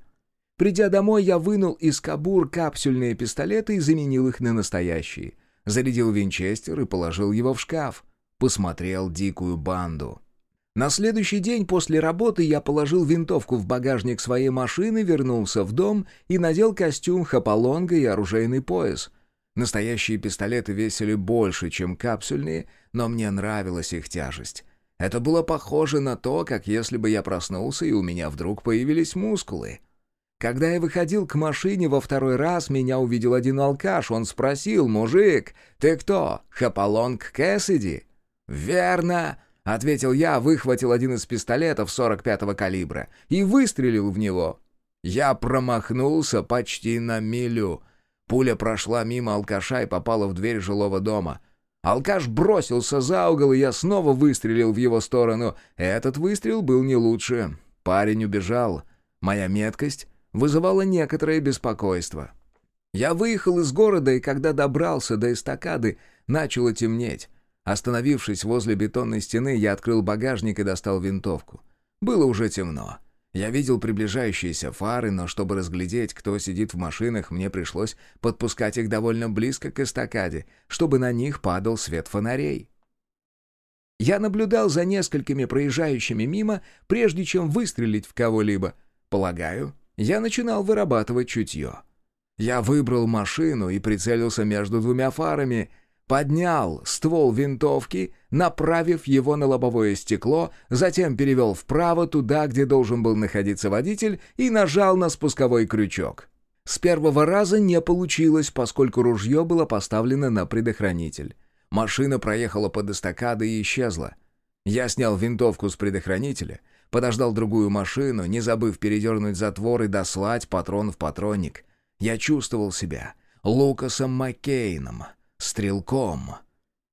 Придя домой, я вынул из кабур капсюльные пистолеты и заменил их на настоящие. Зарядил винчестер и положил его в шкаф. Посмотрел «Дикую банду». На следующий день после работы я положил винтовку в багажник своей машины, вернулся в дом и надел костюм хаполонга и оружейный пояс. Настоящие пистолеты весили больше, чем капсульные, но мне нравилась их тяжесть. Это было похоже на то, как если бы я проснулся, и у меня вдруг появились мускулы. Когда я выходил к машине во второй раз, меня увидел один алкаш. Он спросил, «Мужик, ты кто, Хаполонг Кэссиди?» «Верно!» — ответил я, выхватил один из пистолетов 45-го калибра и выстрелил в него. Я промахнулся почти на милю. Пуля прошла мимо алкаша и попала в дверь жилого дома. Алкаш бросился за угол, и я снова выстрелил в его сторону. Этот выстрел был не лучше. Парень убежал. Моя меткость вызывала некоторое беспокойство. Я выехал из города, и когда добрался до эстакады, начало темнеть. Остановившись возле бетонной стены, я открыл багажник и достал винтовку. Было уже темно. Я видел приближающиеся фары, но чтобы разглядеть, кто сидит в машинах, мне пришлось подпускать их довольно близко к эстакаде, чтобы на них падал свет фонарей. Я наблюдал за несколькими проезжающими мимо, прежде чем выстрелить в кого-либо. Полагаю, я начинал вырабатывать чутье. Я выбрал машину и прицелился между двумя фарами — поднял ствол винтовки, направив его на лобовое стекло, затем перевел вправо туда, где должен был находиться водитель, и нажал на спусковой крючок. С первого раза не получилось, поскольку ружье было поставлено на предохранитель. Машина проехала под эстакадой и исчезла. Я снял винтовку с предохранителя, подождал другую машину, не забыв передернуть затвор и дослать патрон в патронник. Я чувствовал себя Лукасом Маккейном — стрелком.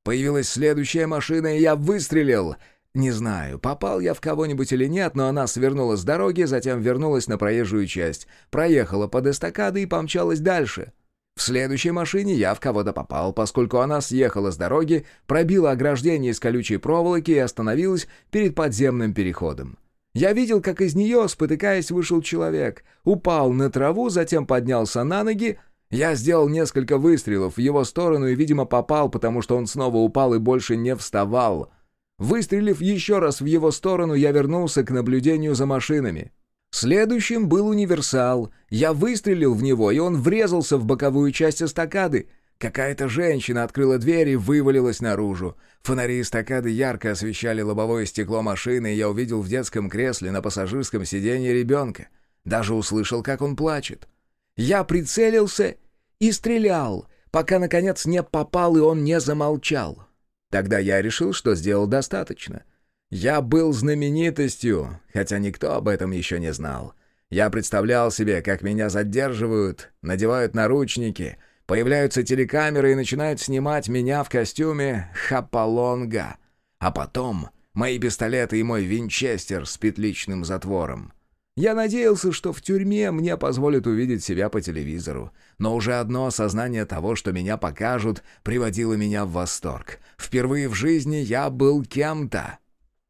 Появилась следующая машина, и я выстрелил. Не знаю, попал я в кого-нибудь или нет, но она свернула с дороги, затем вернулась на проезжую часть, проехала под эстакадой и помчалась дальше. В следующей машине я в кого-то попал, поскольку она съехала с дороги, пробила ограждение из колючей проволоки и остановилась перед подземным переходом. Я видел, как из нее, спотыкаясь, вышел человек, упал на траву, затем поднялся на ноги, я сделал несколько выстрелов в его сторону и, видимо, попал, потому что он снова упал и больше не вставал. Выстрелив еще раз в его сторону, я вернулся к наблюдению за машинами. Следующим был универсал. Я выстрелил в него, и он врезался в боковую часть эстакады. Какая-то женщина открыла дверь и вывалилась наружу. Фонари эстакады ярко освещали лобовое стекло машины, и я увидел в детском кресле на пассажирском сиденье ребенка. Даже услышал, как он плачет. Я прицелился и стрелял, пока, наконец, не попал, и он не замолчал. Тогда я решил, что сделал достаточно. Я был знаменитостью, хотя никто об этом еще не знал. Я представлял себе, как меня задерживают, надевают наручники — Появляются телекамеры и начинают снимать меня в костюме Хапалонга. А потом мои пистолеты и мой винчестер с петличным затвором. Я надеялся, что в тюрьме мне позволят увидеть себя по телевизору, но уже одно осознание того, что меня покажут, приводило меня в восторг. Впервые в жизни я был кем-то.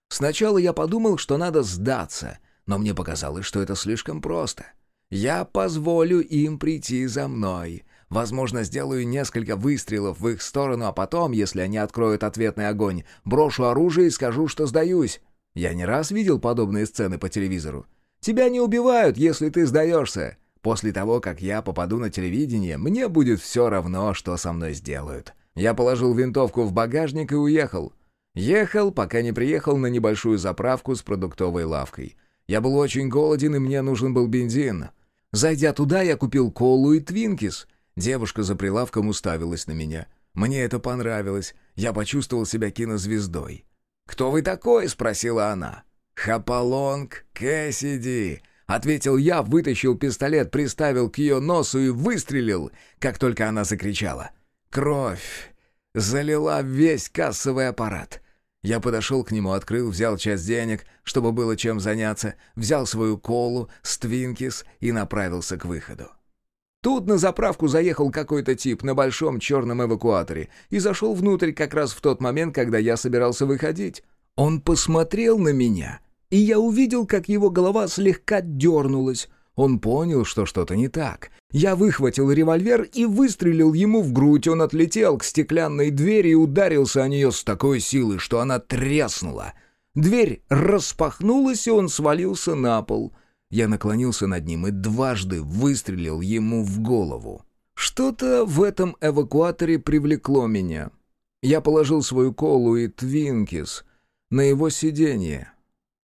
Сначала я подумал, что надо сдаться, но мне показалось, что это слишком просто. Я позволю им прийти за мной. Возможно, сделаю несколько выстрелов в их сторону, а потом, если они откроют ответный огонь, брошу оружие и скажу, что сдаюсь. Я не раз видел подобные сцены по телевизору. Тебя не убивают, если ты сдаешься. После того, как я попаду на телевидение, мне будет все равно, что со мной сделают. Я положил винтовку в багажник и уехал. Ехал, пока не приехал на небольшую заправку с продуктовой лавкой. Я был очень голоден, и мне нужен был бензин. Зайдя туда, я купил колу и твинкис. Девушка за прилавком уставилась на меня. Мне это понравилось. Я почувствовал себя кинозвездой. «Кто вы такой?» — спросила она. «Хапалонг Кэссиди», — ответил я, вытащил пистолет, приставил к ее носу и выстрелил, как только она закричала. Кровь залила весь кассовый аппарат. Я подошел к нему, открыл, взял часть денег, чтобы было чем заняться, взял свою колу, ствинкис и направился к выходу. Тут на заправку заехал какой-то тип на большом черном эвакуаторе и зашел внутрь как раз в тот момент, когда я собирался выходить. Он посмотрел на меня, и я увидел, как его голова слегка дернулась. Он понял, что что-то не так. Я выхватил револьвер и выстрелил ему в грудь. Он отлетел к стеклянной двери и ударился о нее с такой силой, что она треснула. Дверь распахнулась, и он свалился на пол — я наклонился над ним и дважды выстрелил ему в голову. Что-то в этом эвакуаторе привлекло меня. Я положил свою колу и твинкис на его сиденье.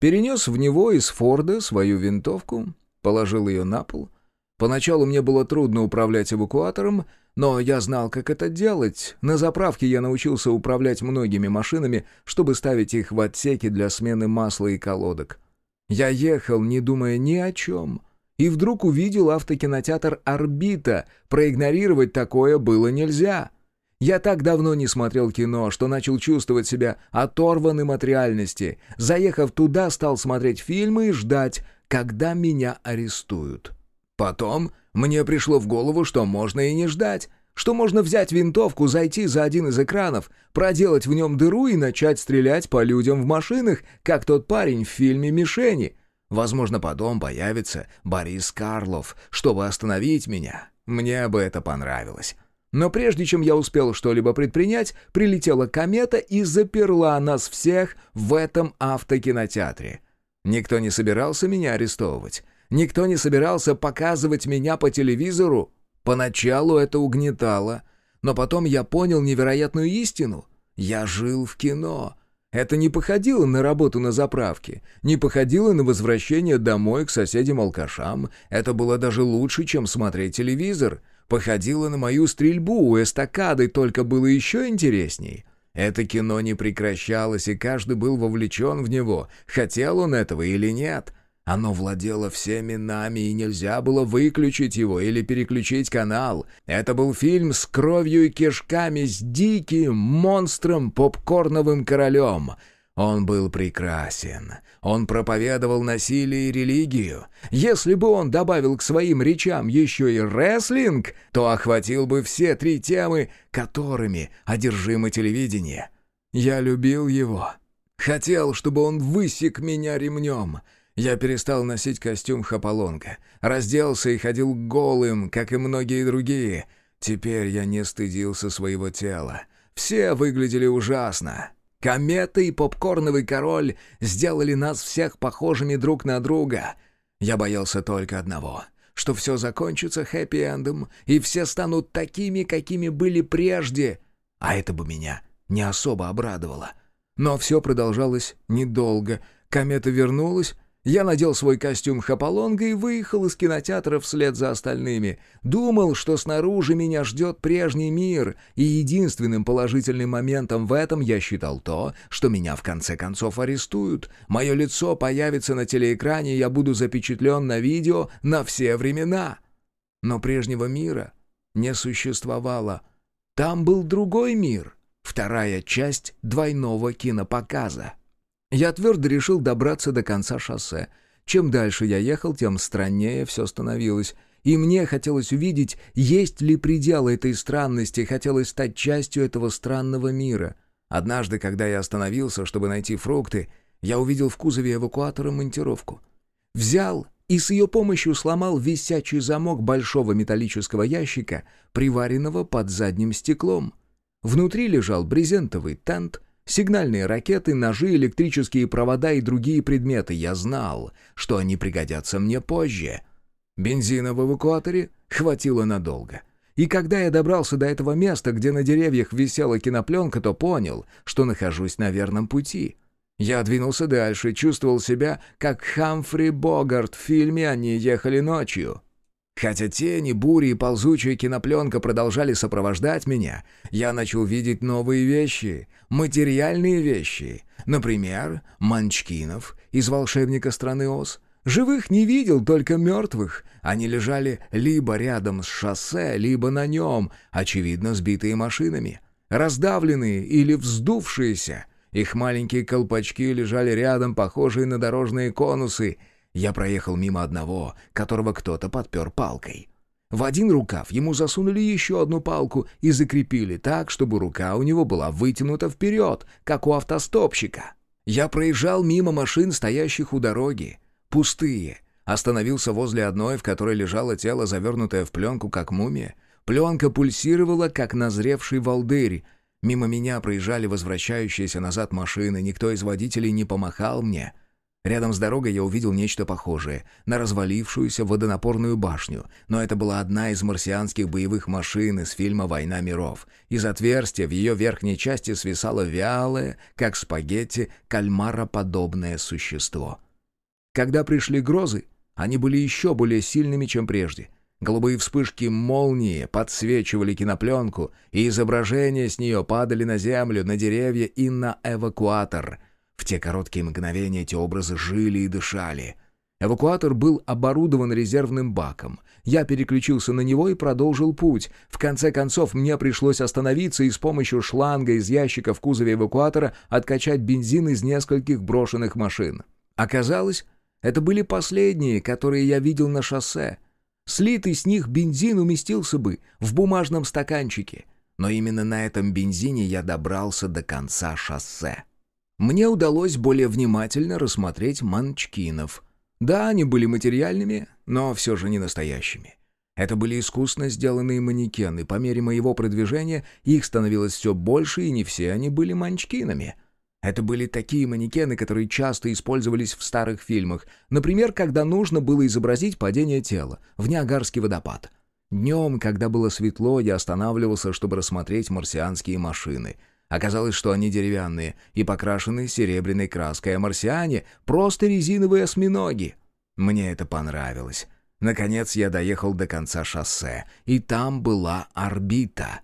Перенес в него из Форда свою винтовку, положил ее на пол. Поначалу мне было трудно управлять эвакуатором, но я знал, как это делать. На заправке я научился управлять многими машинами, чтобы ставить их в отсеки для смены масла и колодок. Я ехал, не думая ни о чем, и вдруг увидел автокинотеатр «Орбита». Проигнорировать такое было нельзя. Я так давно не смотрел кино, что начал чувствовать себя оторванным от реальности. Заехав туда, стал смотреть фильмы и ждать, когда меня арестуют. Потом мне пришло в голову, что можно и не ждать что можно взять винтовку, зайти за один из экранов, проделать в нем дыру и начать стрелять по людям в машинах, как тот парень в фильме «Мишени». Возможно, потом появится Борис Карлов, чтобы остановить меня. Мне бы это понравилось. Но прежде чем я успел что-либо предпринять, прилетела комета и заперла нас всех в этом автокинотеатре. Никто не собирался меня арестовывать. Никто не собирался показывать меня по телевизору. Поначалу это угнетало, но потом я понял невероятную истину. Я жил в кино. Это не походило на работу на заправке, не походило на возвращение домой к соседям-алкашам. Это было даже лучше, чем смотреть телевизор. Походило на мою стрельбу у эстакады, только было еще интересней. Это кино не прекращалось, и каждый был вовлечен в него, хотел он этого или нет. Оно владело всеми нами, и нельзя было выключить его или переключить канал. Это был фильм с кровью и кишками, с диким монстром, попкорновым королем. Он был прекрасен. Он проповедовал насилие и религию. Если бы он добавил к своим речам еще и рестлинг, то охватил бы все три темы, которыми одержимо телевидение. Я любил его. Хотел, чтобы он высек меня ремнем — я перестал носить костюм Хаполонга, разделся и ходил голым, как и многие другие. Теперь я не стыдился своего тела. Все выглядели ужасно. Комета и попкорновый король сделали нас всех похожими друг на друга. Я боялся только одного — что все закончится хэппи-эндом, и все станут такими, какими были прежде. А это бы меня не особо обрадовало. Но все продолжалось недолго. Комета вернулась, я надел свой костюм Хаполонга и выехал из кинотеатра вслед за остальными. Думал, что снаружи меня ждет прежний мир, и единственным положительным моментом в этом я считал то, что меня в конце концов арестуют. Мое лицо появится на телеэкране, я буду запечатлен на видео на все времена. Но прежнего мира не существовало. Там был другой мир, вторая часть двойного кинопоказа. Я твердо решил добраться до конца шоссе. Чем дальше я ехал, тем страннее все становилось. И мне хотелось увидеть, есть ли пределы этой странности, хотелось стать частью этого странного мира. Однажды, когда я остановился, чтобы найти фрукты, я увидел в кузове эвакуатора монтировку. Взял и с ее помощью сломал висячий замок большого металлического ящика, приваренного под задним стеклом. Внутри лежал брезентовый тент — Сигнальные ракеты, ножи, электрические провода и другие предметы. Я знал, что они пригодятся мне позже. Бензина в эвакуаторе хватило надолго. И когда я добрался до этого места, где на деревьях висела кинопленка, то понял, что нахожусь на верном пути. Я двинулся дальше, чувствовал себя, как Хамфри Богарт в фильме «Они ехали ночью». Хотя тени, бури и ползучая кинопленка продолжали сопровождать меня, я начал видеть новые вещи, материальные вещи. Например, манчкинов из «Волшебника страны Оз». Живых не видел, только мертвых. Они лежали либо рядом с шоссе, либо на нем, очевидно, сбитые машинами. Раздавленные или вздувшиеся. Их маленькие колпачки лежали рядом, похожие на дорожные конусы — я проехал мимо одного, которого кто-то подпер палкой. В один рукав ему засунули еще одну палку и закрепили так, чтобы рука у него была вытянута вперед, как у автостопщика. Я проезжал мимо машин, стоящих у дороги. Пустые. Остановился возле одной, в которой лежало тело, завернутое в пленку, как мумия. Пленка пульсировала, как назревший волдырь. Мимо меня проезжали возвращающиеся назад машины, никто из водителей не помахал мне — Рядом с дорогой я увидел нечто похожее на развалившуюся водонапорную башню, но это была одна из марсианских боевых машин из фильма «Война миров». Из отверстия в ее верхней части свисало вялое, как спагетти, кальмароподобное существо. Когда пришли грозы, они были еще более сильными, чем прежде. Голубые вспышки молнии подсвечивали кинопленку, и изображения с нее падали на землю, на деревья и на эвакуатор — в те короткие мгновения эти образы жили и дышали. Эвакуатор был оборудован резервным баком. Я переключился на него и продолжил путь. В конце концов, мне пришлось остановиться и с помощью шланга из ящика в кузове эвакуатора откачать бензин из нескольких брошенных машин. Оказалось, это были последние, которые я видел на шоссе. Слитый с них бензин уместился бы в бумажном стаканчике. Но именно на этом бензине я добрался до конца шоссе. Мне удалось более внимательно рассмотреть манчкинов. Да, они были материальными, но все же не настоящими. Это были искусно сделанные манекены. По мере моего продвижения их становилось все больше, и не все они были манчкинами. Это были такие манекены, которые часто использовались в старых фильмах. Например, когда нужно было изобразить падение тела в Ниагарский водопад. Днем, когда было светло, я останавливался, чтобы рассмотреть марсианские машины — Оказалось, что они деревянные и покрашены серебряной краской, а марсиане — просто резиновые осьминоги. Мне это понравилось. Наконец я доехал до конца шоссе, и там была орбита.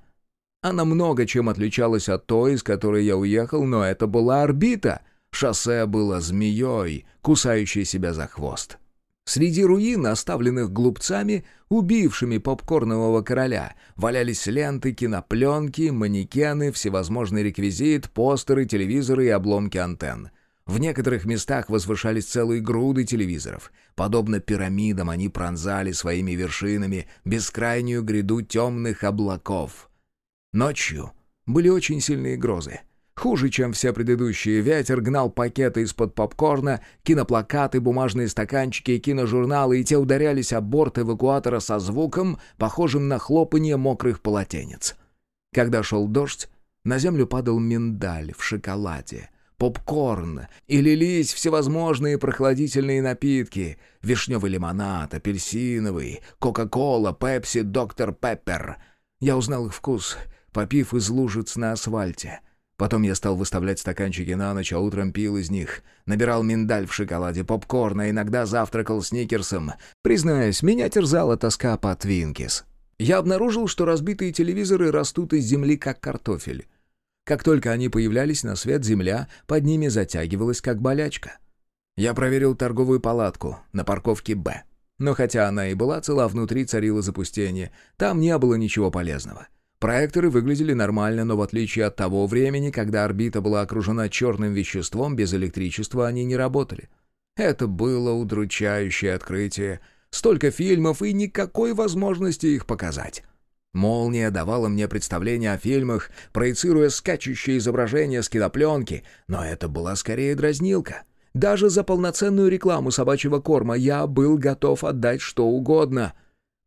Она много чем отличалась от той, из которой я уехал, но это была орбита. Шоссе было змеей, кусающей себя за хвост. Среди руин, оставленных глупцами, убившими попкорнового короля, валялись ленты, кинопленки, манекены, всевозможный реквизит, постеры, телевизоры и обломки антенн. В некоторых местах возвышались целые груды телевизоров. Подобно пирамидам они пронзали своими вершинами бескрайнюю гряду темных облаков. Ночью были очень сильные грозы — Хуже, чем все предыдущие, ветер гнал пакеты из-под попкорна, киноплакаты, бумажные стаканчики киножурналы, и те ударялись о борт эвакуатора со звуком, похожим на хлопанье мокрых полотенец. Когда шел дождь, на землю падал миндаль в шоколаде, попкорн и лились всевозможные прохладительные напитки. Вишневый лимонад, апельсиновый, кока-кола, пепси, доктор Пеппер. Я узнал их вкус, попив из лужиц на асфальте. Потом я стал выставлять стаканчики на ночь, а утром пил из них. Набирал миндаль в шоколаде, попкорн, а иногда завтракал сникерсом. Признаюсь, меня терзала тоска по Твинкис. Я обнаружил, что разбитые телевизоры растут из земли, как картофель. Как только они появлялись на свет, земля под ними затягивалась, как болячка. Я проверил торговую палатку на парковке «Б». Но хотя она и была цела, внутри царило запустение. Там не было ничего полезного. Проекторы выглядели нормально, но в отличие от того времени, когда орбита была окружена черным веществом, без электричества они не работали. Это было удручающее открытие. Столько фильмов и никакой возможности их показать. Молния давала мне представление о фильмах, проецируя скачущее изображение с кинопленки, но это была скорее дразнилка. Даже за полноценную рекламу собачьего корма я был готов отдать что угодно.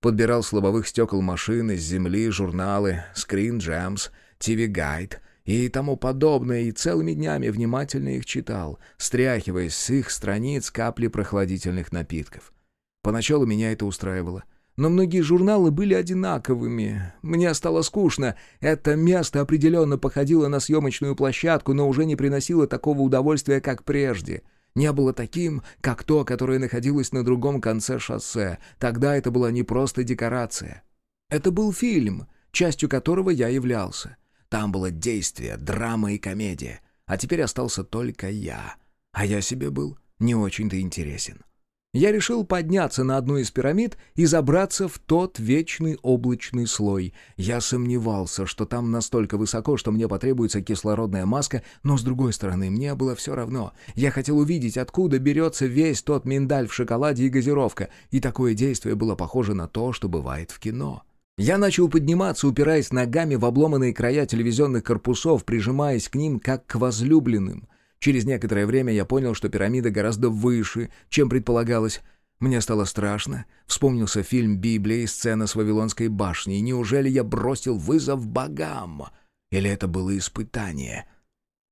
Подбирал с лобовых стекол машины, с земли, журналы, Screen Gems, TV Guide и тому подобное, и целыми днями внимательно их читал, стряхивая с их страниц капли прохладительных напитков. Поначалу меня это устраивало — но многие журналы были одинаковыми. Мне стало скучно. Это место определенно походило на съемочную площадку, но уже не приносило такого удовольствия, как прежде. Не было таким, как то, которое находилось на другом конце шоссе. Тогда это была не просто декорация. Это был фильм, частью которого я являлся. Там было действие, драма и комедия. А теперь остался только я. А я себе был не очень-то интересен я решил подняться на одну из пирамид и забраться в тот вечный облачный слой. Я сомневался, что там настолько высоко, что мне потребуется кислородная маска, но, с другой стороны, мне было все равно. Я хотел увидеть, откуда берется весь тот миндаль в шоколаде и газировка, и такое действие было похоже на то, что бывает в кино. Я начал подниматься, упираясь ногами в обломанные края телевизионных корпусов, прижимаясь к ним, как к возлюбленным — Через некоторое время я понял, что пирамида гораздо выше, чем предполагалось. Мне стало страшно. Вспомнился фильм «Библия» и сцена с Вавилонской башней. Неужели я бросил вызов богам? Или это было испытание?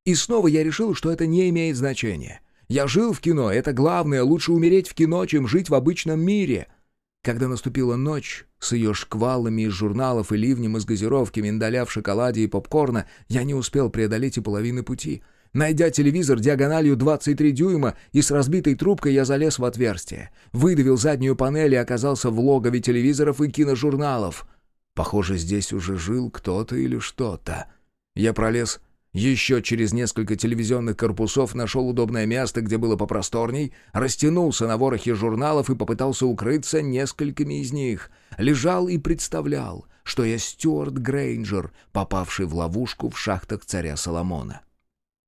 И снова я решил, что это не имеет значения. Я жил в кино, это главное, лучше умереть в кино, чем жить в обычном мире. Когда наступила ночь, с ее шквалами из журналов и ливнем из газировки, миндаля в шоколаде и попкорна, я не успел преодолеть и половины пути — Найдя телевизор диагональю 23 дюйма и с разбитой трубкой, я залез в отверстие. Выдавил заднюю панель и оказался в логове телевизоров и киножурналов. Похоже, здесь уже жил кто-то или что-то. Я пролез еще через несколько телевизионных корпусов, нашел удобное место, где было попросторней, растянулся на ворохе журналов и попытался укрыться несколькими из них. Лежал и представлял, что я Стюарт Грейнджер, попавший в ловушку в шахтах царя Соломона.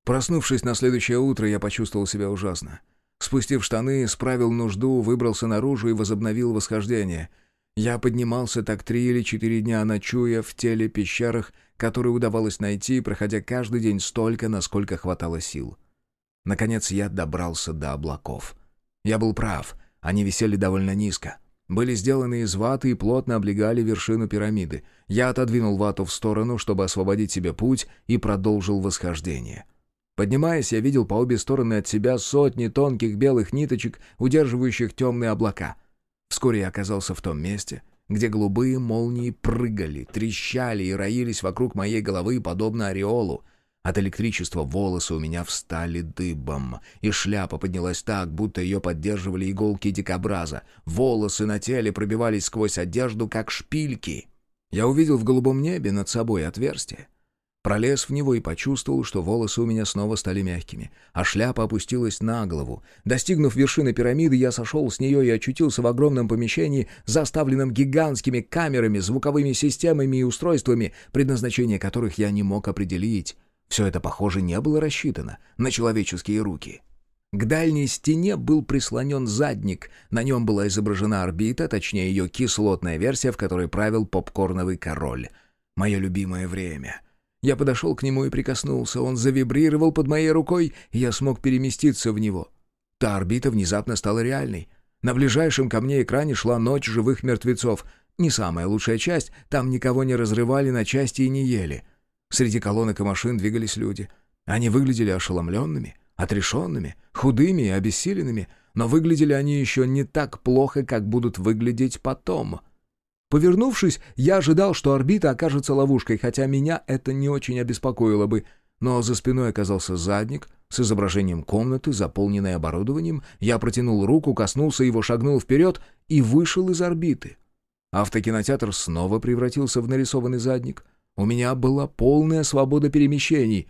Проснувшись на следующее утро, я почувствовал себя ужасно. Спустив штаны, справил нужду, выбрался наружу и возобновил восхождение. Я поднимался так три или четыре дня, ночуя в теле пещерах, которые удавалось найти, проходя каждый день столько, насколько хватало сил. Наконец я добрался до облаков. Я был прав, они висели довольно низко. Были сделаны из ваты и плотно облегали вершину пирамиды. Я отодвинул вату в сторону, чтобы освободить себе путь, и продолжил восхождение. Поднимаясь, я видел по обе стороны от себя сотни тонких белых ниточек, удерживающих темные облака. Вскоре я оказался в том месте, где голубые молнии прыгали, трещали и роились вокруг моей головы, подобно ореолу. От электричества волосы у меня встали дыбом, и шляпа поднялась так, будто ее поддерживали иголки дикобраза. Волосы на теле пробивались сквозь одежду, как шпильки. Я увидел в голубом небе над собой отверстие. Пролез в него и почувствовал, что волосы у меня снова стали мягкими, а шляпа опустилась на голову. Достигнув вершины пирамиды, я сошел с нее и очутился в огромном помещении, заставленном гигантскими камерами, звуковыми системами и устройствами, предназначение которых я не мог определить. Все это, похоже, не было рассчитано на человеческие руки. К дальней стене был прислонен задник, на нем была изображена орбита, точнее ее кислотная версия, в которой правил попкорновый король. Мое любимое время — я подошел к нему и прикоснулся. Он завибрировал под моей рукой, и я смог переместиться в него. Та орбита внезапно стала реальной. На ближайшем ко мне экране шла ночь живых мертвецов. Не самая лучшая часть, там никого не разрывали на части и не ели. Среди колонок и машин двигались люди. Они выглядели ошеломленными, отрешенными, худыми и обессиленными, но выглядели они еще не так плохо, как будут выглядеть потом. Повернувшись, я ожидал, что орбита окажется ловушкой, хотя меня это не очень обеспокоило бы. Но за спиной оказался задник с изображением комнаты, заполненной оборудованием. Я протянул руку, коснулся его, шагнул вперед и вышел из орбиты. Автокинотеатр снова превратился в нарисованный задник. У меня была полная свобода перемещений.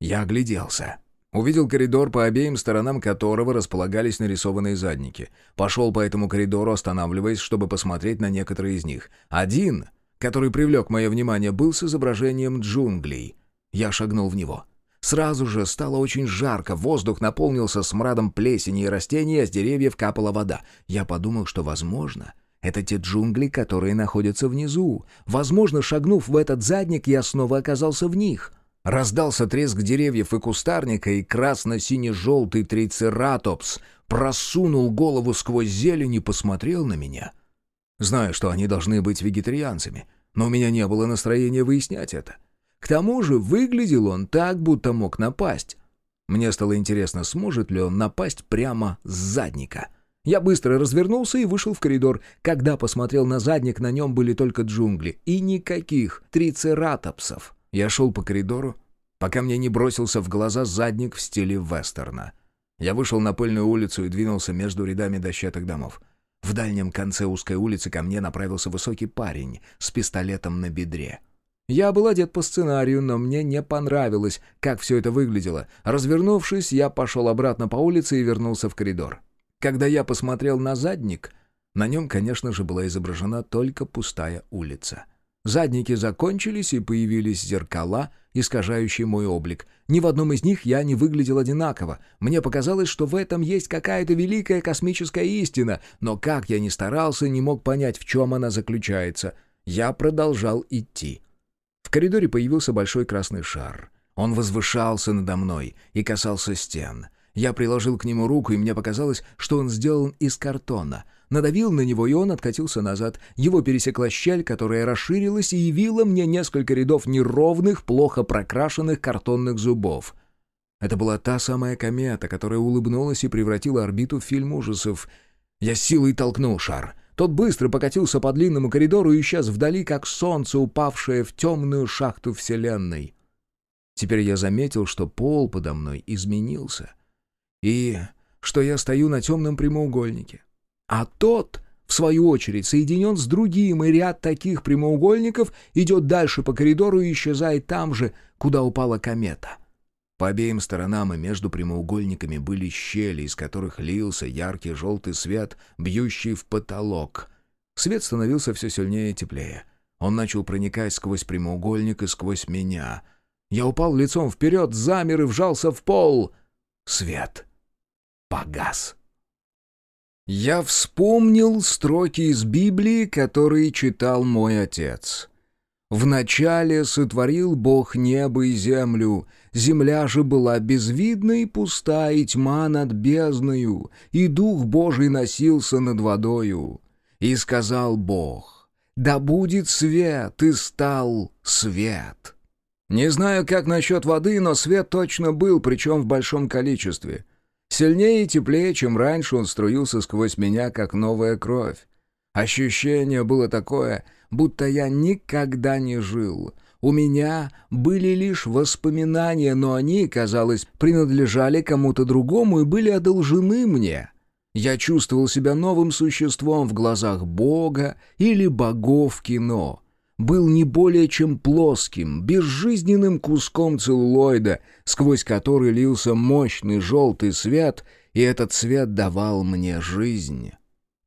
Я огляделся. Увидел коридор, по обеим сторонам которого располагались нарисованные задники. Пошел по этому коридору, останавливаясь, чтобы посмотреть на некоторые из них. Один, который привлек мое внимание, был с изображением джунглей. Я шагнул в него. Сразу же стало очень жарко, воздух наполнился смрадом плесени и растений, а с деревьев капала вода. Я подумал, что, возможно, это те джунгли, которые находятся внизу. Возможно, шагнув в этот задник, я снова оказался в них. Раздался треск деревьев и кустарника, и красно-сине-желтый трицератопс просунул голову сквозь зелень и посмотрел на меня. Знаю, что они должны быть вегетарианцами, но у меня не было настроения выяснять это. К тому же выглядел он так, будто мог напасть. Мне стало интересно, сможет ли он напасть прямо с задника. Я быстро развернулся и вышел в коридор. Когда посмотрел на задник, на нем были только джунгли и никаких трицератопсов. Я шел по коридору, пока мне не бросился в глаза задник в стиле вестерна. Я вышел на пыльную улицу и двинулся между рядами дощатых домов. В дальнем конце узкой улицы ко мне направился высокий парень с пистолетом на бедре. Я был одет по сценарию, но мне не понравилось, как все это выглядело. Развернувшись, я пошел обратно по улице и вернулся в коридор. Когда я посмотрел на задник, на нем, конечно же, была изображена только пустая улица. Задники закончились, и появились зеркала, искажающие мой облик. Ни в одном из них я не выглядел одинаково. Мне показалось, что в этом есть какая-то великая космическая истина, но как я ни старался, не мог понять, в чем она заключается. Я продолжал идти. В коридоре появился большой красный шар. Он возвышался надо мной и касался стен. Я приложил к нему руку, и мне показалось, что он сделан из картона — Надавил на него, и он откатился назад. Его пересекла щель, которая расширилась и явила мне несколько рядов неровных, плохо прокрашенных картонных зубов. Это была та самая комета, которая улыбнулась и превратила орбиту в фильм ужасов. Я силой толкнул шар. Тот быстро покатился по длинному коридору и исчез вдали, как солнце, упавшее в темную шахту Вселенной. Теперь я заметил, что пол подо мной изменился. И что я стою на темном прямоугольнике. А тот, в свою очередь, соединен с другим, и ряд таких прямоугольников идет дальше по коридору и исчезает там же, куда упала комета. По обеим сторонам и между прямоугольниками были щели, из которых лился яркий желтый свет, бьющий в потолок. Свет становился все сильнее и теплее. Он начал проникать сквозь прямоугольник и сквозь меня. Я упал лицом вперед, замер и вжался в пол. Свет погас. Я вспомнил строки из Библии, которые читал мой отец. «Вначале сотворил Бог небо и землю, земля же была безвидна и пуста, и тьма над бездною, и Дух Божий носился над водою. И сказал Бог, да будет свет, и стал свет». Не знаю, как насчет воды, но свет точно был, причем в большом количестве — Сильнее и теплее, чем раньше, он струился сквозь меня, как новая кровь. Ощущение было такое, будто я никогда не жил. У меня были лишь воспоминания, но они, казалось, принадлежали кому-то другому и были одолжены мне. Я чувствовал себя новым существом в глазах Бога или богов кино — был не более чем плоским, безжизненным куском целлулоида, сквозь который лился мощный желтый свет, и этот свет давал мне жизнь.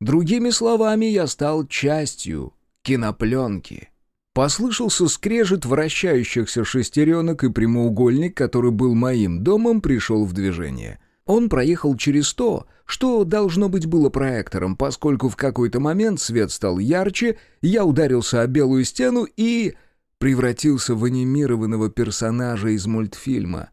Другими словами, я стал частью кинопленки. Послышался скрежет вращающихся шестеренок, и прямоугольник, который был моим домом, пришел в движение. Он проехал через то, что, должно быть, было проектором, поскольку в какой-то момент свет стал ярче, я ударился о белую стену и... превратился в анимированного персонажа из мультфильма.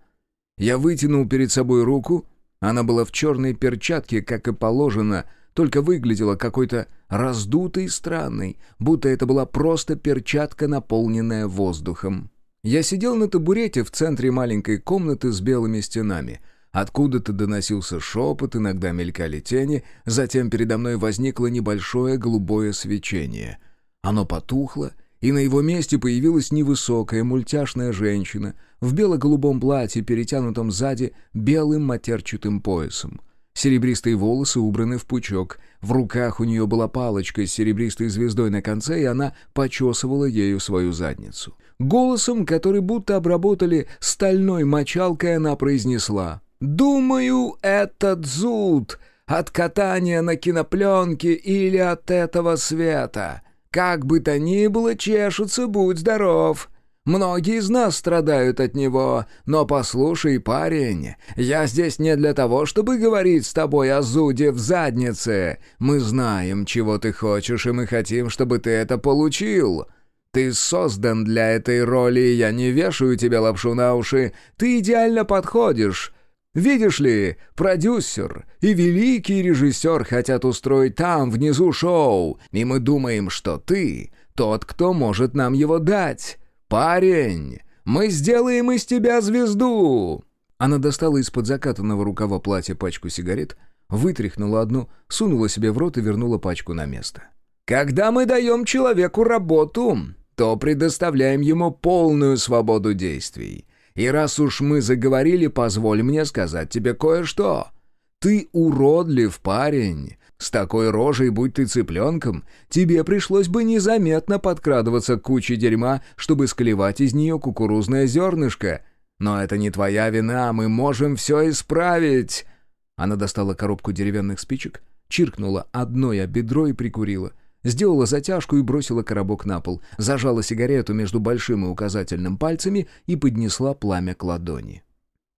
Я вытянул перед собой руку, она была в черной перчатке, как и положено, только выглядела какой-то раздутой и странной, будто это была просто перчатка, наполненная воздухом. Я сидел на табурете в центре маленькой комнаты с белыми стенами. Откуда-то доносился шепот, иногда мелькали тени, затем передо мной возникло небольшое голубое свечение. Оно потухло, и на его месте появилась невысокая мультяшная женщина в бело-голубом платье, перетянутом сзади белым матерчатым поясом. Серебристые волосы убраны в пучок, в руках у нее была палочка с серебристой звездой на конце, и она почесывала ею свою задницу. Голосом, который будто обработали стальной мочалкой, она произнесла «Думаю, этот зуд от катания на кинопленке или от этого света». Как бы то ни было, чешется, будь здоров. Многие из нас страдают от него, но послушай, парень, я здесь не для того, чтобы говорить с тобой о зуде в заднице. Мы знаем, чего ты хочешь, и мы хотим, чтобы ты это получил. Ты создан для этой роли, я не вешаю тебе лапшу на уши. Ты идеально подходишь. Видишь ли, продюсер и великий режиссер хотят устроить там, внизу, шоу, и мы думаем, что ты тот, кто может нам его дать. Парень, мы сделаем из тебя звезду!» Она достала из-под закатанного рукава платья пачку сигарет, вытряхнула одну, сунула себе в рот и вернула пачку на место. «Когда мы даем человеку работу, то предоставляем ему полную свободу действий. И раз уж мы заговорили, позволь мне сказать тебе кое-что. Ты уродлив, парень. С такой рожей, будь ты цыпленком, тебе пришлось бы незаметно подкрадываться к куче дерьма, чтобы склевать из нее кукурузное зернышко. Но это не твоя вина, мы можем все исправить». Она достала коробку деревянных спичек, чиркнула одной о бедро и прикурила. Сделала затяжку и бросила коробок на пол, зажала сигарету между большим и указательным пальцами и поднесла пламя к ладони.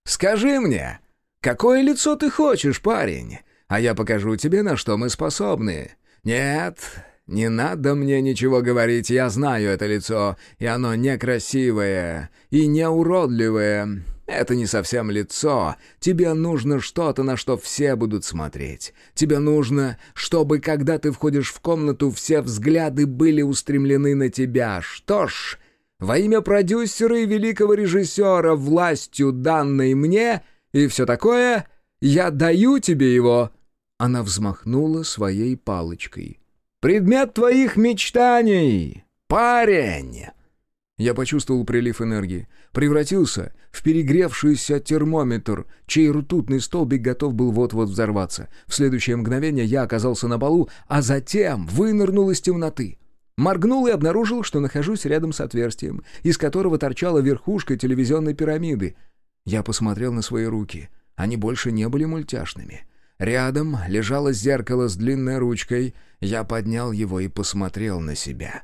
«Скажи мне, какое лицо ты хочешь, парень? А я покажу тебе, на что мы способны. Нет, не надо мне ничего говорить, я знаю это лицо, и оно некрасивое и не уродливое. Это не совсем лицо. Тебе нужно что-то, на что все будут смотреть. Тебе нужно, чтобы, когда ты входишь в комнату, все взгляды были устремлены на тебя. Что ж, во имя продюсера и великого режиссера, властью данной мне и все такое, я даю тебе его». Она взмахнула своей палочкой. «Предмет твоих мечтаний, парень!» Я почувствовал прилив энергии. Превратился в перегревшийся термометр, чей ртутный столбик готов был вот-вот взорваться. В следующее мгновение я оказался на полу, а затем вынырнул из темноты. Моргнул и обнаружил, что нахожусь рядом с отверстием, из которого торчала верхушка телевизионной пирамиды. Я посмотрел на свои руки. Они больше не были мультяшными. Рядом лежало зеркало с длинной ручкой. Я поднял его и посмотрел на себя.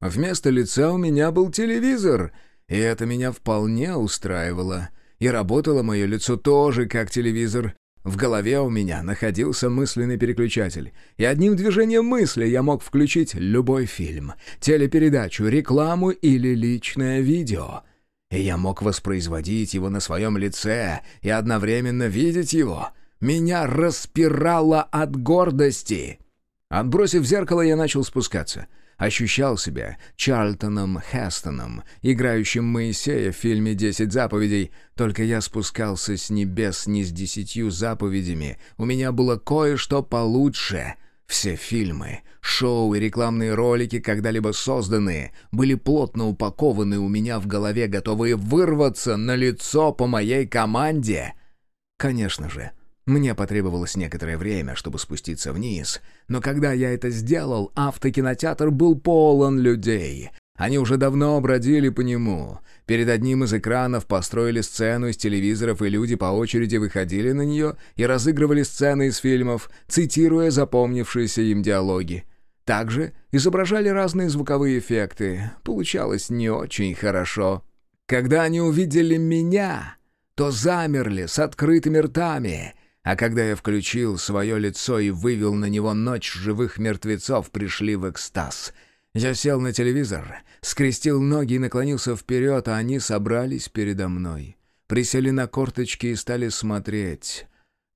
Вместо лица у меня был телевизор, и это меня вполне устраивало. И работало мое лицо тоже как телевизор. В голове у меня находился мысленный переключатель, и одним движением мысли я мог включить любой фильм, телепередачу, рекламу или личное видео. И я мог воспроизводить его на своем лице и одновременно видеть его. Меня распирало от гордости. Отбросив зеркало, я начал спускаться — ощущал себя Чарльтоном Хестоном, играющим Моисея в фильме «Десять заповедей», только я спускался с небес не с десятью заповедями, у меня было кое-что получше. Все фильмы, шоу и рекламные ролики, когда-либо созданные, были плотно упакованы у меня в голове, готовые вырваться на лицо по моей команде. Конечно же, мне потребовалось некоторое время, чтобы спуститься вниз, но когда я это сделал, автокинотеатр был полон людей. Они уже давно бродили по нему. Перед одним из экранов построили сцену из телевизоров, и люди по очереди выходили на нее и разыгрывали сцены из фильмов, цитируя запомнившиеся им диалоги. Также изображали разные звуковые эффекты. Получалось не очень хорошо. Когда они увидели меня, то замерли с открытыми ртами — а когда я включил свое лицо и вывел на него ночь живых мертвецов, пришли в экстаз. Я сел на телевизор, скрестил ноги и наклонился вперед, а они собрались передо мной. Присели на корточки и стали смотреть.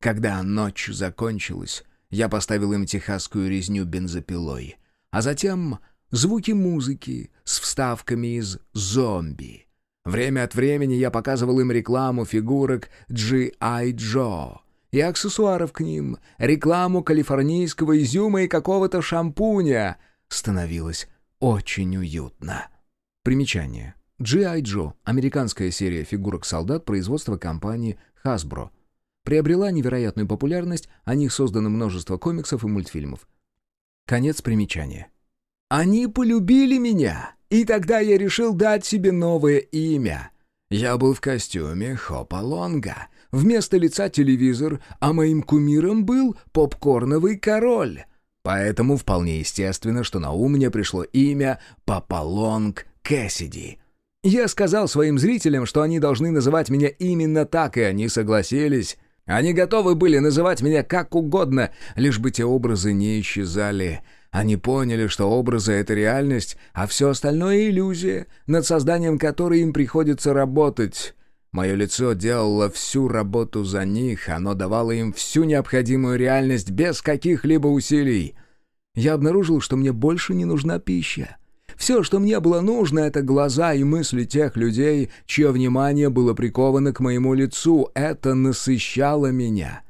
Когда ночь закончилась, я поставил им техасскую резню бензопилой. А затем звуки музыки с вставками из «Зомби». Время от времени я показывал им рекламу фигурок G.I. Joe и аксессуаров к ним, рекламу калифорнийского изюма и какого-то шампуня. Становилось очень уютно. Примечание. G.I. Joe — американская серия фигурок солдат производства компании Hasbro. Приобрела невероятную популярность, о них создано множество комиксов и мультфильмов. Конец примечания. Они полюбили меня, и тогда я решил дать себе новое имя. Я был в костюме Хопа Лонга. Вместо лица телевизор, а моим кумиром был попкорновый король. Поэтому вполне естественно, что на ум мне пришло имя Папалонг Кэссиди. Я сказал своим зрителям, что они должны называть меня именно так, и они согласились. Они готовы были называть меня как угодно, лишь бы те образы не исчезали. Они поняли, что образы — это реальность, а все остальное — иллюзия, над созданием которой им приходится работать. Мое лицо делало всю работу за них, оно давало им всю необходимую реальность без каких-либо усилий. Я обнаружил, что мне больше не нужна пища. Все, что мне было нужно, это глаза и мысли тех людей, чье внимание было приковано к моему лицу. Это насыщало меня.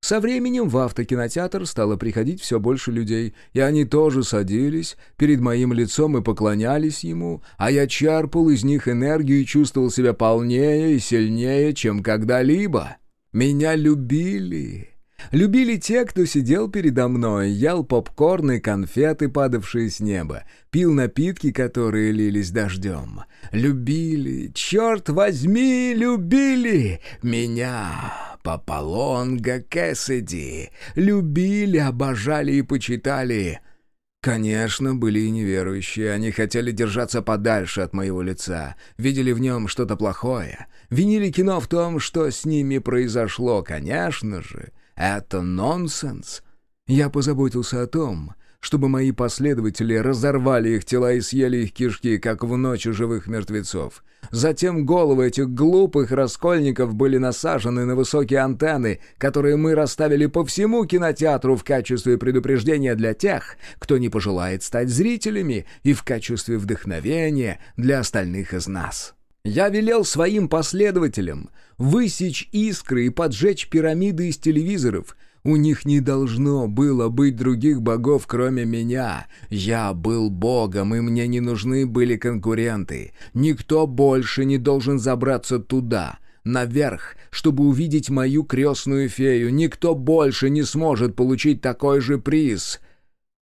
Со временем в автокинотеатр стало приходить все больше людей, и они тоже садились перед моим лицом и поклонялись ему, а я черпал из них энергию и чувствовал себя полнее и сильнее, чем когда-либо. Меня любили. Любили те, кто сидел передо мной, ел попкорн и конфеты, падавшие с неба, пил напитки, которые лились дождем. Любили, черт возьми, любили меня. Папалонга Кэссиди. Любили, обожали и почитали. Конечно, были и неверующие. Они хотели держаться подальше от моего лица. Видели в нем что-то плохое. Винили кино в том, что с ними произошло. Конечно же, это нонсенс. Я позаботился о том, чтобы мои последователи разорвали их тела и съели их кишки, как в ночь живых мертвецов. Затем головы этих глупых раскольников были насажены на высокие антенны, которые мы расставили по всему кинотеатру в качестве предупреждения для тех, кто не пожелает стать зрителями, и в качестве вдохновения для остальных из нас. Я велел своим последователям высечь искры и поджечь пирамиды из телевизоров — у них не должно было быть других богов, кроме меня. Я был богом, и мне не нужны были конкуренты. Никто больше не должен забраться туда, наверх, чтобы увидеть мою крестную фею. Никто больше не сможет получить такой же приз.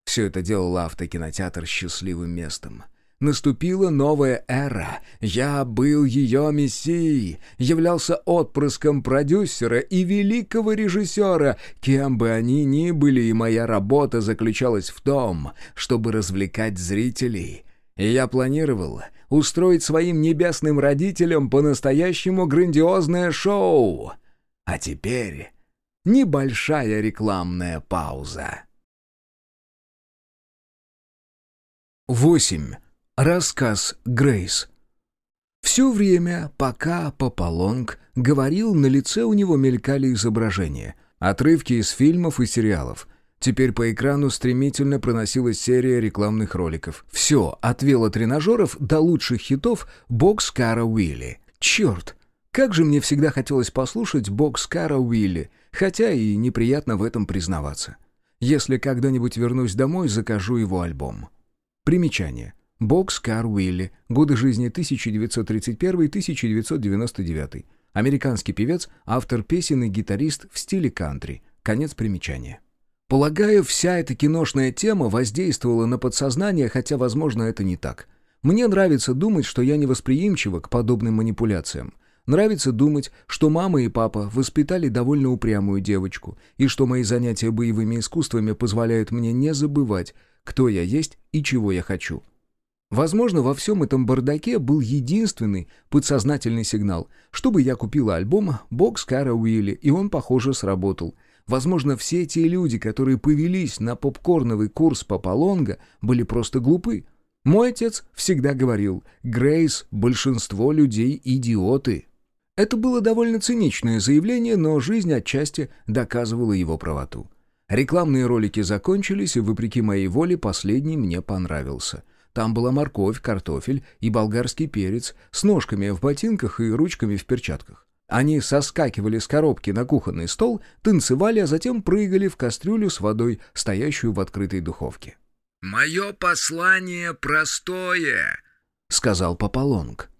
Все это делало автокинотеатр счастливым местом. Наступила новая эра. Я был ее мессией, являлся отпрыском продюсера и великого режиссера, кем бы они ни были, и моя работа заключалась в том, чтобы развлекать зрителей. И я планировал устроить своим небесным родителям по-настоящему грандиозное шоу. А теперь небольшая рекламная пауза. 8. Рассказ Грейс. Все время, пока Папалонг говорил, на лице у него мелькали изображения, отрывки из фильмов и сериалов. Теперь по экрану стремительно проносилась серия рекламных роликов. Все, от велотренажеров до лучших хитов «Бокскара Уилли». Черт, как же мне всегда хотелось послушать «Бокс Кара Уилли», хотя и неприятно в этом признаваться. Если когда-нибудь вернусь домой, закажу его альбом. Примечание. Бокс Кар Уилли. Годы жизни 1931-1999. Американский певец, автор песен и гитарист в стиле кантри. Конец примечания. Полагаю, вся эта киношная тема воздействовала на подсознание, хотя, возможно, это не так. Мне нравится думать, что я невосприимчива к подобным манипуляциям. Нравится думать, что мама и папа воспитали довольно упрямую девочку, и что мои занятия боевыми искусствами позволяют мне не забывать, кто я есть и чего я хочу. Возможно, во всем этом бардаке был единственный подсознательный сигнал, чтобы я купила альбом «Бокс Кара Уилли», и он, похоже, сработал. Возможно, все те люди, которые повелись на попкорновый курс Папалонга, были просто глупы. Мой отец всегда говорил «Грейс, большинство людей идиоты». Это было довольно циничное заявление, но жизнь отчасти доказывала его правоту. Рекламные ролики закончились, и, вопреки моей воле, последний мне понравился — Там была морковь, картофель и болгарский перец с ножками в ботинках и ручками в перчатках. Они соскакивали с коробки на кухонный стол, танцевали, а затем прыгали в кастрюлю с водой, стоящую в открытой духовке. «Мое послание простое», — сказал Папалонг.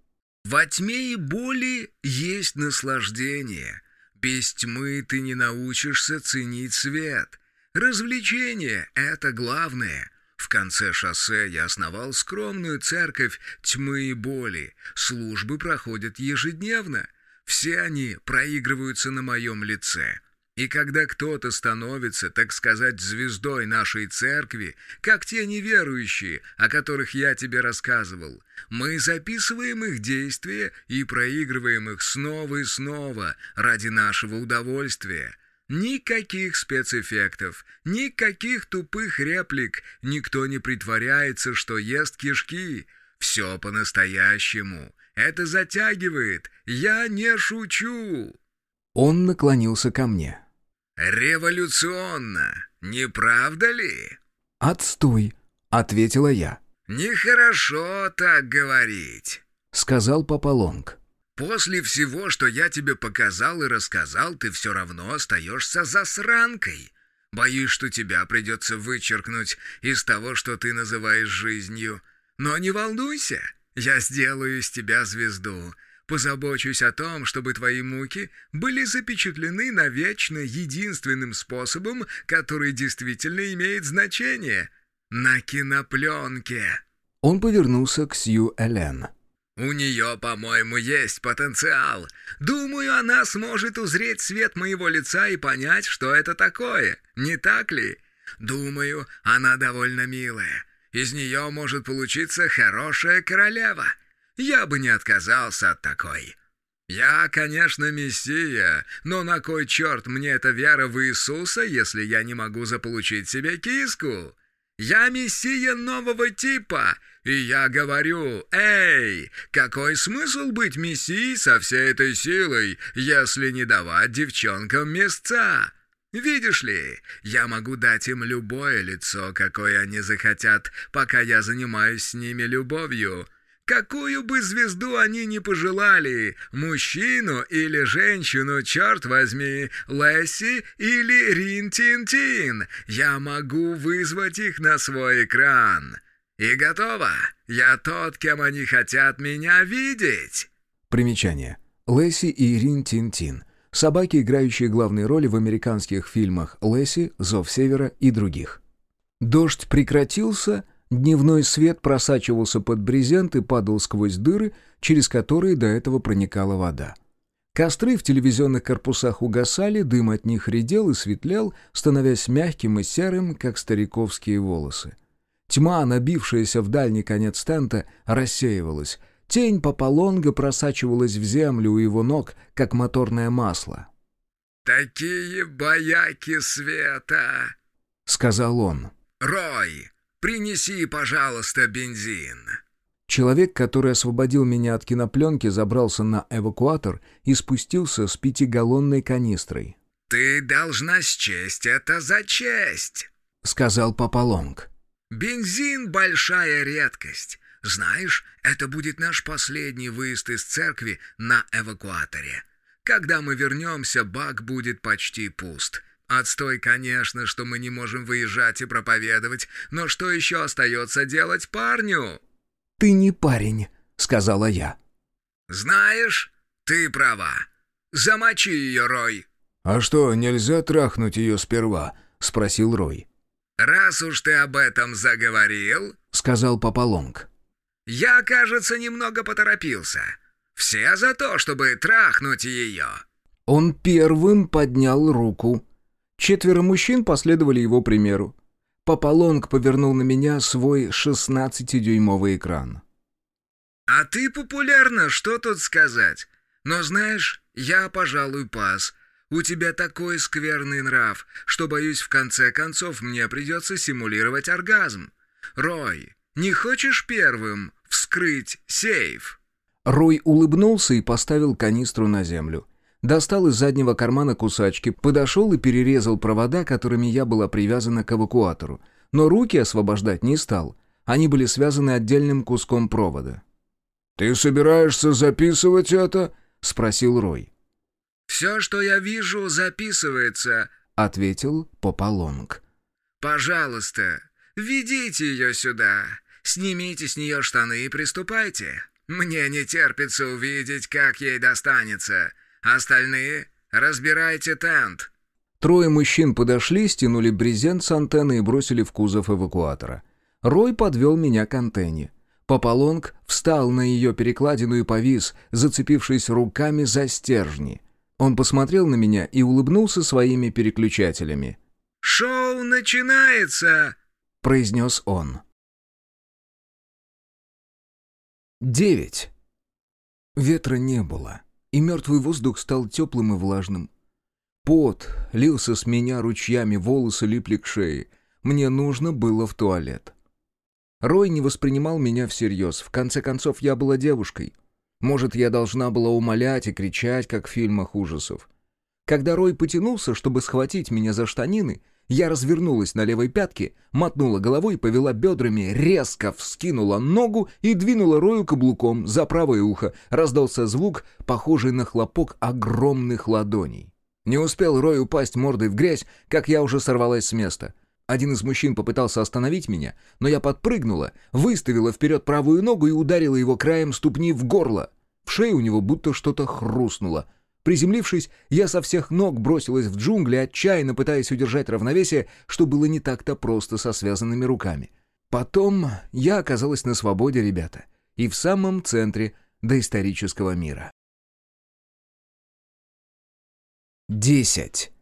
«Во тьме и боли есть наслаждение. Без тьмы ты не научишься ценить свет. Развлечение — это главное. В конце шоссе я основал скромную церковь тьмы и боли. Службы проходят ежедневно. Все они проигрываются на моем лице. И когда кто-то становится, так сказать, звездой нашей церкви, как те неверующие, о которых я тебе рассказывал, мы записываем их действия и проигрываем их снова и снова ради нашего удовольствия. Никаких спецэффектов, никаких тупых реплик, никто не притворяется, что ест кишки. Все по-настоящему. Это затягивает. Я не шучу. Он наклонился ко мне. «Революционно, не правда ли?» «Отстой», — ответила я. «Нехорошо так говорить», — сказал Папа Лонг. «После всего, что я тебе показал и рассказал, ты все равно остаешься засранкой. Боюсь, что тебя придется вычеркнуть из того, что ты называешь жизнью. Но не волнуйся, я сделаю из тебя звезду. Позабочусь о том, чтобы твои муки были запечатлены навечно единственным способом, который действительно имеет значение — на кинопленке». Он повернулся к Сью Элен. «У нее, по-моему, есть потенциал. Думаю, она сможет узреть свет моего лица и понять, что это такое, не так ли? Думаю, она довольно милая. Из нее может получиться хорошая королева». Я бы не отказался от такой. Я, конечно, мессия, но на кой черт мне эта вера в Иисуса, если я не могу заполучить себе киску? Я мессия нового типа, и я говорю, эй, какой смысл быть мессией со всей этой силой, если не давать девчонкам места? Видишь ли, я могу дать им любое лицо, какое они захотят, пока я занимаюсь с ними любовью. Какую бы звезду они ни пожелали, мужчину или женщину, черт возьми, Лесси или Рин-Тин-Тин, я могу вызвать их на свой экран. И готово, я тот, кем они хотят меня видеть. Примечание. Лесси и Рин-Тин-Тин. Собаки, играющие главные роли в американских фильмах «Лесси», «Зов Севера» и других. Дождь прекратился, Дневной свет просачивался под брезент и падал сквозь дыры, через которые до этого проникала вода. Костры в телевизионных корпусах угасали, дым от них редел и светлел, становясь мягким и серым, как стариковские волосы. Тьма, набившаяся в дальний конец тента, рассеивалась. Тень Папалонга просачивалась в землю у его ног, как моторное масло. «Такие бояки света!» — сказал он. «Рой, Принеси, пожалуйста, бензин». Человек, который освободил меня от кинопленки, забрался на эвакуатор и спустился с пятигаллонной канистрой. «Ты должна счесть это за честь», — сказал Папа Лонг. «Бензин — большая редкость. Знаешь, это будет наш последний выезд из церкви на эвакуаторе. Когда мы вернемся, бак будет почти пуст. Отстой, конечно, что мы не можем выезжать и проповедовать, но что еще остается делать парню?» «Ты не парень», — сказала я. «Знаешь, ты права. Замочи ее, Рой». «А что, нельзя трахнуть ее сперва?» — спросил Рой. «Раз уж ты об этом заговорил», — сказал Папалонг. «Я, кажется, немного поторопился. Все за то, чтобы трахнуть ее». Он первым поднял руку. Четверо мужчин последовали его примеру. Папалонг повернул на меня свой 16-дюймовый экран. «А ты популярна, что тут сказать? Но знаешь, я, пожалуй, пас. У тебя такой скверный нрав, что, боюсь, в конце концов мне придется симулировать оргазм. Рой, не хочешь первым вскрыть сейф?» Рой улыбнулся и поставил канистру на землю. Достал из заднего кармана кусачки, подошел и перерезал провода, которыми я была привязана к эвакуатору. Но руки освобождать не стал. Они были связаны отдельным куском провода. «Ты собираешься записывать это?» — спросил Рой. «Все, что я вижу, записывается», — ответил Пополонг. «Пожалуйста, ведите ее сюда. Снимите с нее штаны и приступайте. Мне не терпится увидеть, как ей достанется. Остальные разбирайте тент». Трое мужчин подошли, стянули брезент с антенны и бросили в кузов эвакуатора. Рой подвел меня к антенне. Пополонг встал на ее перекладину и повис, зацепившись руками за стержни. Он посмотрел на меня и улыбнулся своими переключателями. «Шоу начинается!» — произнес он. Девять. Ветра не было, и мертвый воздух стал теплым и влажным. Пот лился с меня ручьями, волосы липли к шее. Мне нужно было в туалет. Рой не воспринимал меня всерьез. В конце концов, я была девушкой. Может, я должна была умолять и кричать, как в фильмах ужасов. Когда Рой потянулся, чтобы схватить меня за штанины, я развернулась на левой пятке, мотнула головой, повела бедрами, резко вскинула ногу и двинула Рою каблуком за правое ухо. Раздался звук, похожий на хлопок огромных ладоней. Не успел Рой упасть мордой в грязь, как я уже сорвалась с места — один из мужчин попытался остановить меня, но я подпрыгнула, выставила вперед правую ногу и ударила его краем ступни в горло. В шее у него будто что-то хрустнуло. Приземлившись, я со всех ног бросилась в джунгли, отчаянно пытаясь удержать равновесие, что было не так-то просто со связанными руками. Потом я оказалась на свободе, ребята, и в самом центре доисторического мира. Десять.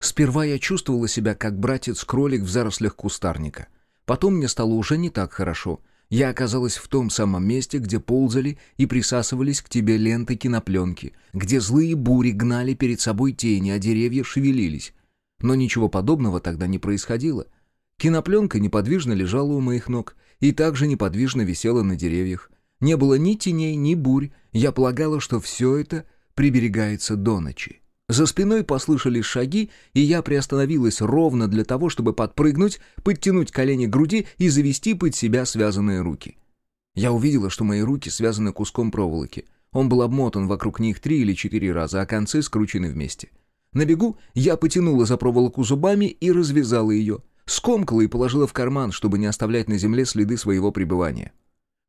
Сперва я чувствовала себя как братец-кролик в зарослях кустарника. Потом мне стало уже не так хорошо. Я оказалась в том самом месте, где ползали и присасывались к тебе ленты кинопленки, где злые бури гнали перед собой тени, а деревья шевелились. Но ничего подобного тогда не происходило. Кинопленка неподвижно лежала у моих ног и также неподвижно висела на деревьях. Не было ни теней, ни бурь. Я полагала, что все это приберегается до ночи. За спиной послышались шаги, и я приостановилась ровно для того, чтобы подпрыгнуть, подтянуть колени к груди и завести под себя связанные руки. Я увидела, что мои руки связаны куском проволоки. Он был обмотан вокруг них три или четыре раза, а концы скручены вместе. На бегу я потянула за проволоку зубами и развязала ее. Скомкала и положила в карман, чтобы не оставлять на земле следы своего пребывания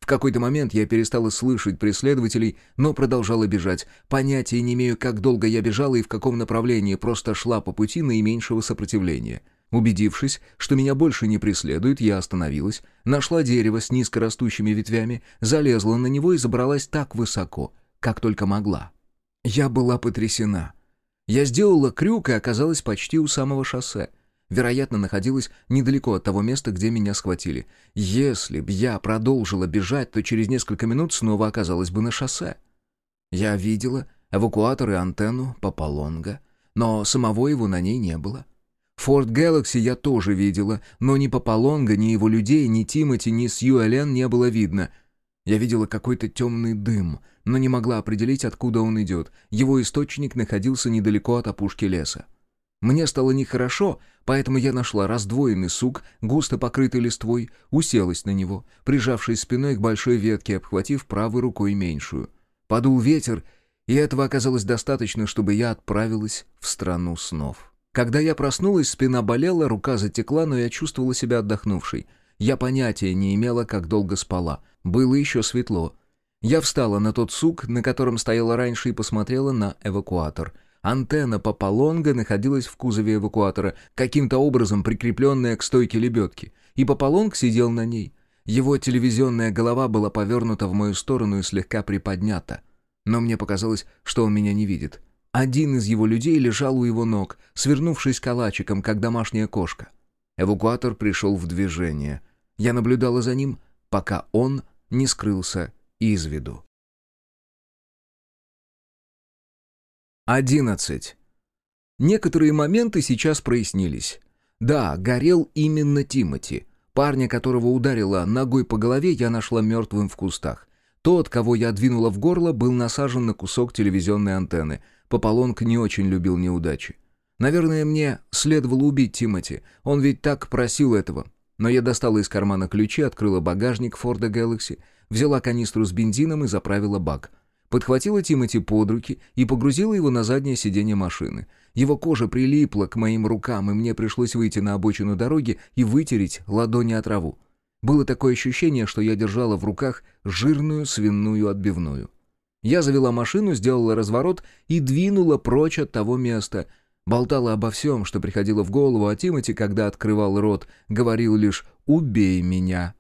какой-то момент я перестала слышать преследователей, но продолжала бежать. Понятия не имею, как долго я бежала и в каком направлении, просто шла по пути наименьшего сопротивления. Убедившись, что меня больше не преследуют, я остановилась, нашла дерево с низкорастущими ветвями, залезла на него и забралась так высоко, как только могла. Я была потрясена. Я сделала крюк и оказалась почти у самого шоссе вероятно, находилась недалеко от того места, где меня схватили. Если б я продолжила бежать, то через несколько минут снова оказалась бы на шоссе. Я видела эвакуатор и антенну Папалонга, но самого его на ней не было. Форт Galaxy я тоже видела, но ни Папалонга, ни его людей, ни Тимати, ни Сью Элен не было видно. Я видела какой-то темный дым, но не могла определить, откуда он идет. Его источник находился недалеко от опушки леса. Мне стало нехорошо, поэтому я нашла раздвоенный сук, густо покрытый листвой, уселась на него, прижавшись спиной к большой ветке, обхватив правой рукой меньшую. Подул ветер, и этого оказалось достаточно, чтобы я отправилась в страну снов. Когда я проснулась, спина болела, рука затекла, но я чувствовала себя отдохнувшей. Я понятия не имела, как долго спала. Было еще светло. Я встала на тот сук, на котором стояла раньше, и посмотрела на эвакуатор — Антенна Папалонга находилась в кузове эвакуатора, каким-то образом прикрепленная к стойке лебедки, и Папалонг сидел на ней. Его телевизионная голова была повернута в мою сторону и слегка приподнята. Но мне показалось, что он меня не видит. Один из его людей лежал у его ног, свернувшись калачиком, как домашняя кошка. Эвакуатор пришел в движение. Я наблюдала за ним, пока он не скрылся из виду. 11. Некоторые моменты сейчас прояснились. Да, горел именно Тимати. Парня, которого ударила ногой по голове, я нашла мертвым в кустах. Тот, кого я двинула в горло, был насажен на кусок телевизионной антенны. Пополонг не очень любил неудачи. Наверное, мне следовало убить Тимати. Он ведь так просил этого. Но я достала из кармана ключи, открыла багажник Форда Galaxy, взяла канистру с бензином и заправила бак. Подхватила Тимати под руки и погрузила его на заднее сиденье машины. Его кожа прилипла к моим рукам, и мне пришлось выйти на обочину дороги и вытереть ладони от траву. Было такое ощущение, что я держала в руках жирную свиную отбивную. Я завела машину, сделала разворот и двинула прочь от того места. Болтала обо всем, что приходило в голову, а Тимати, когда открывал рот, говорил лишь «убей меня».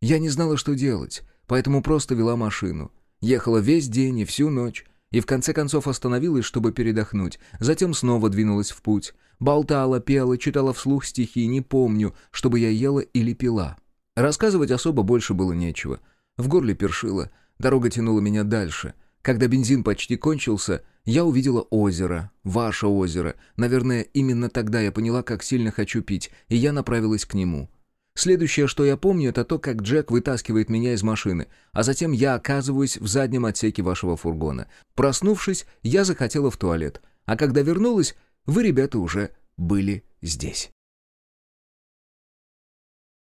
Я не знала, что делать, поэтому просто вела машину. Ехала весь день и всю ночь, и в конце концов остановилась, чтобы передохнуть. Затем снова двинулась в путь. Болтала, пела, читала вслух стихи, не помню, чтобы я ела или пила. Рассказывать особо больше было нечего. В горле першило, дорога тянула меня дальше. Когда бензин почти кончился, я увидела озеро, ваше озеро. Наверное, именно тогда я поняла, как сильно хочу пить, и я направилась к нему. Следующее, что я помню, это то, как Джек вытаскивает меня из машины, а затем я оказываюсь в заднем отсеке вашего фургона. Проснувшись, я захотела в туалет, а когда вернулась, вы, ребята, уже были здесь.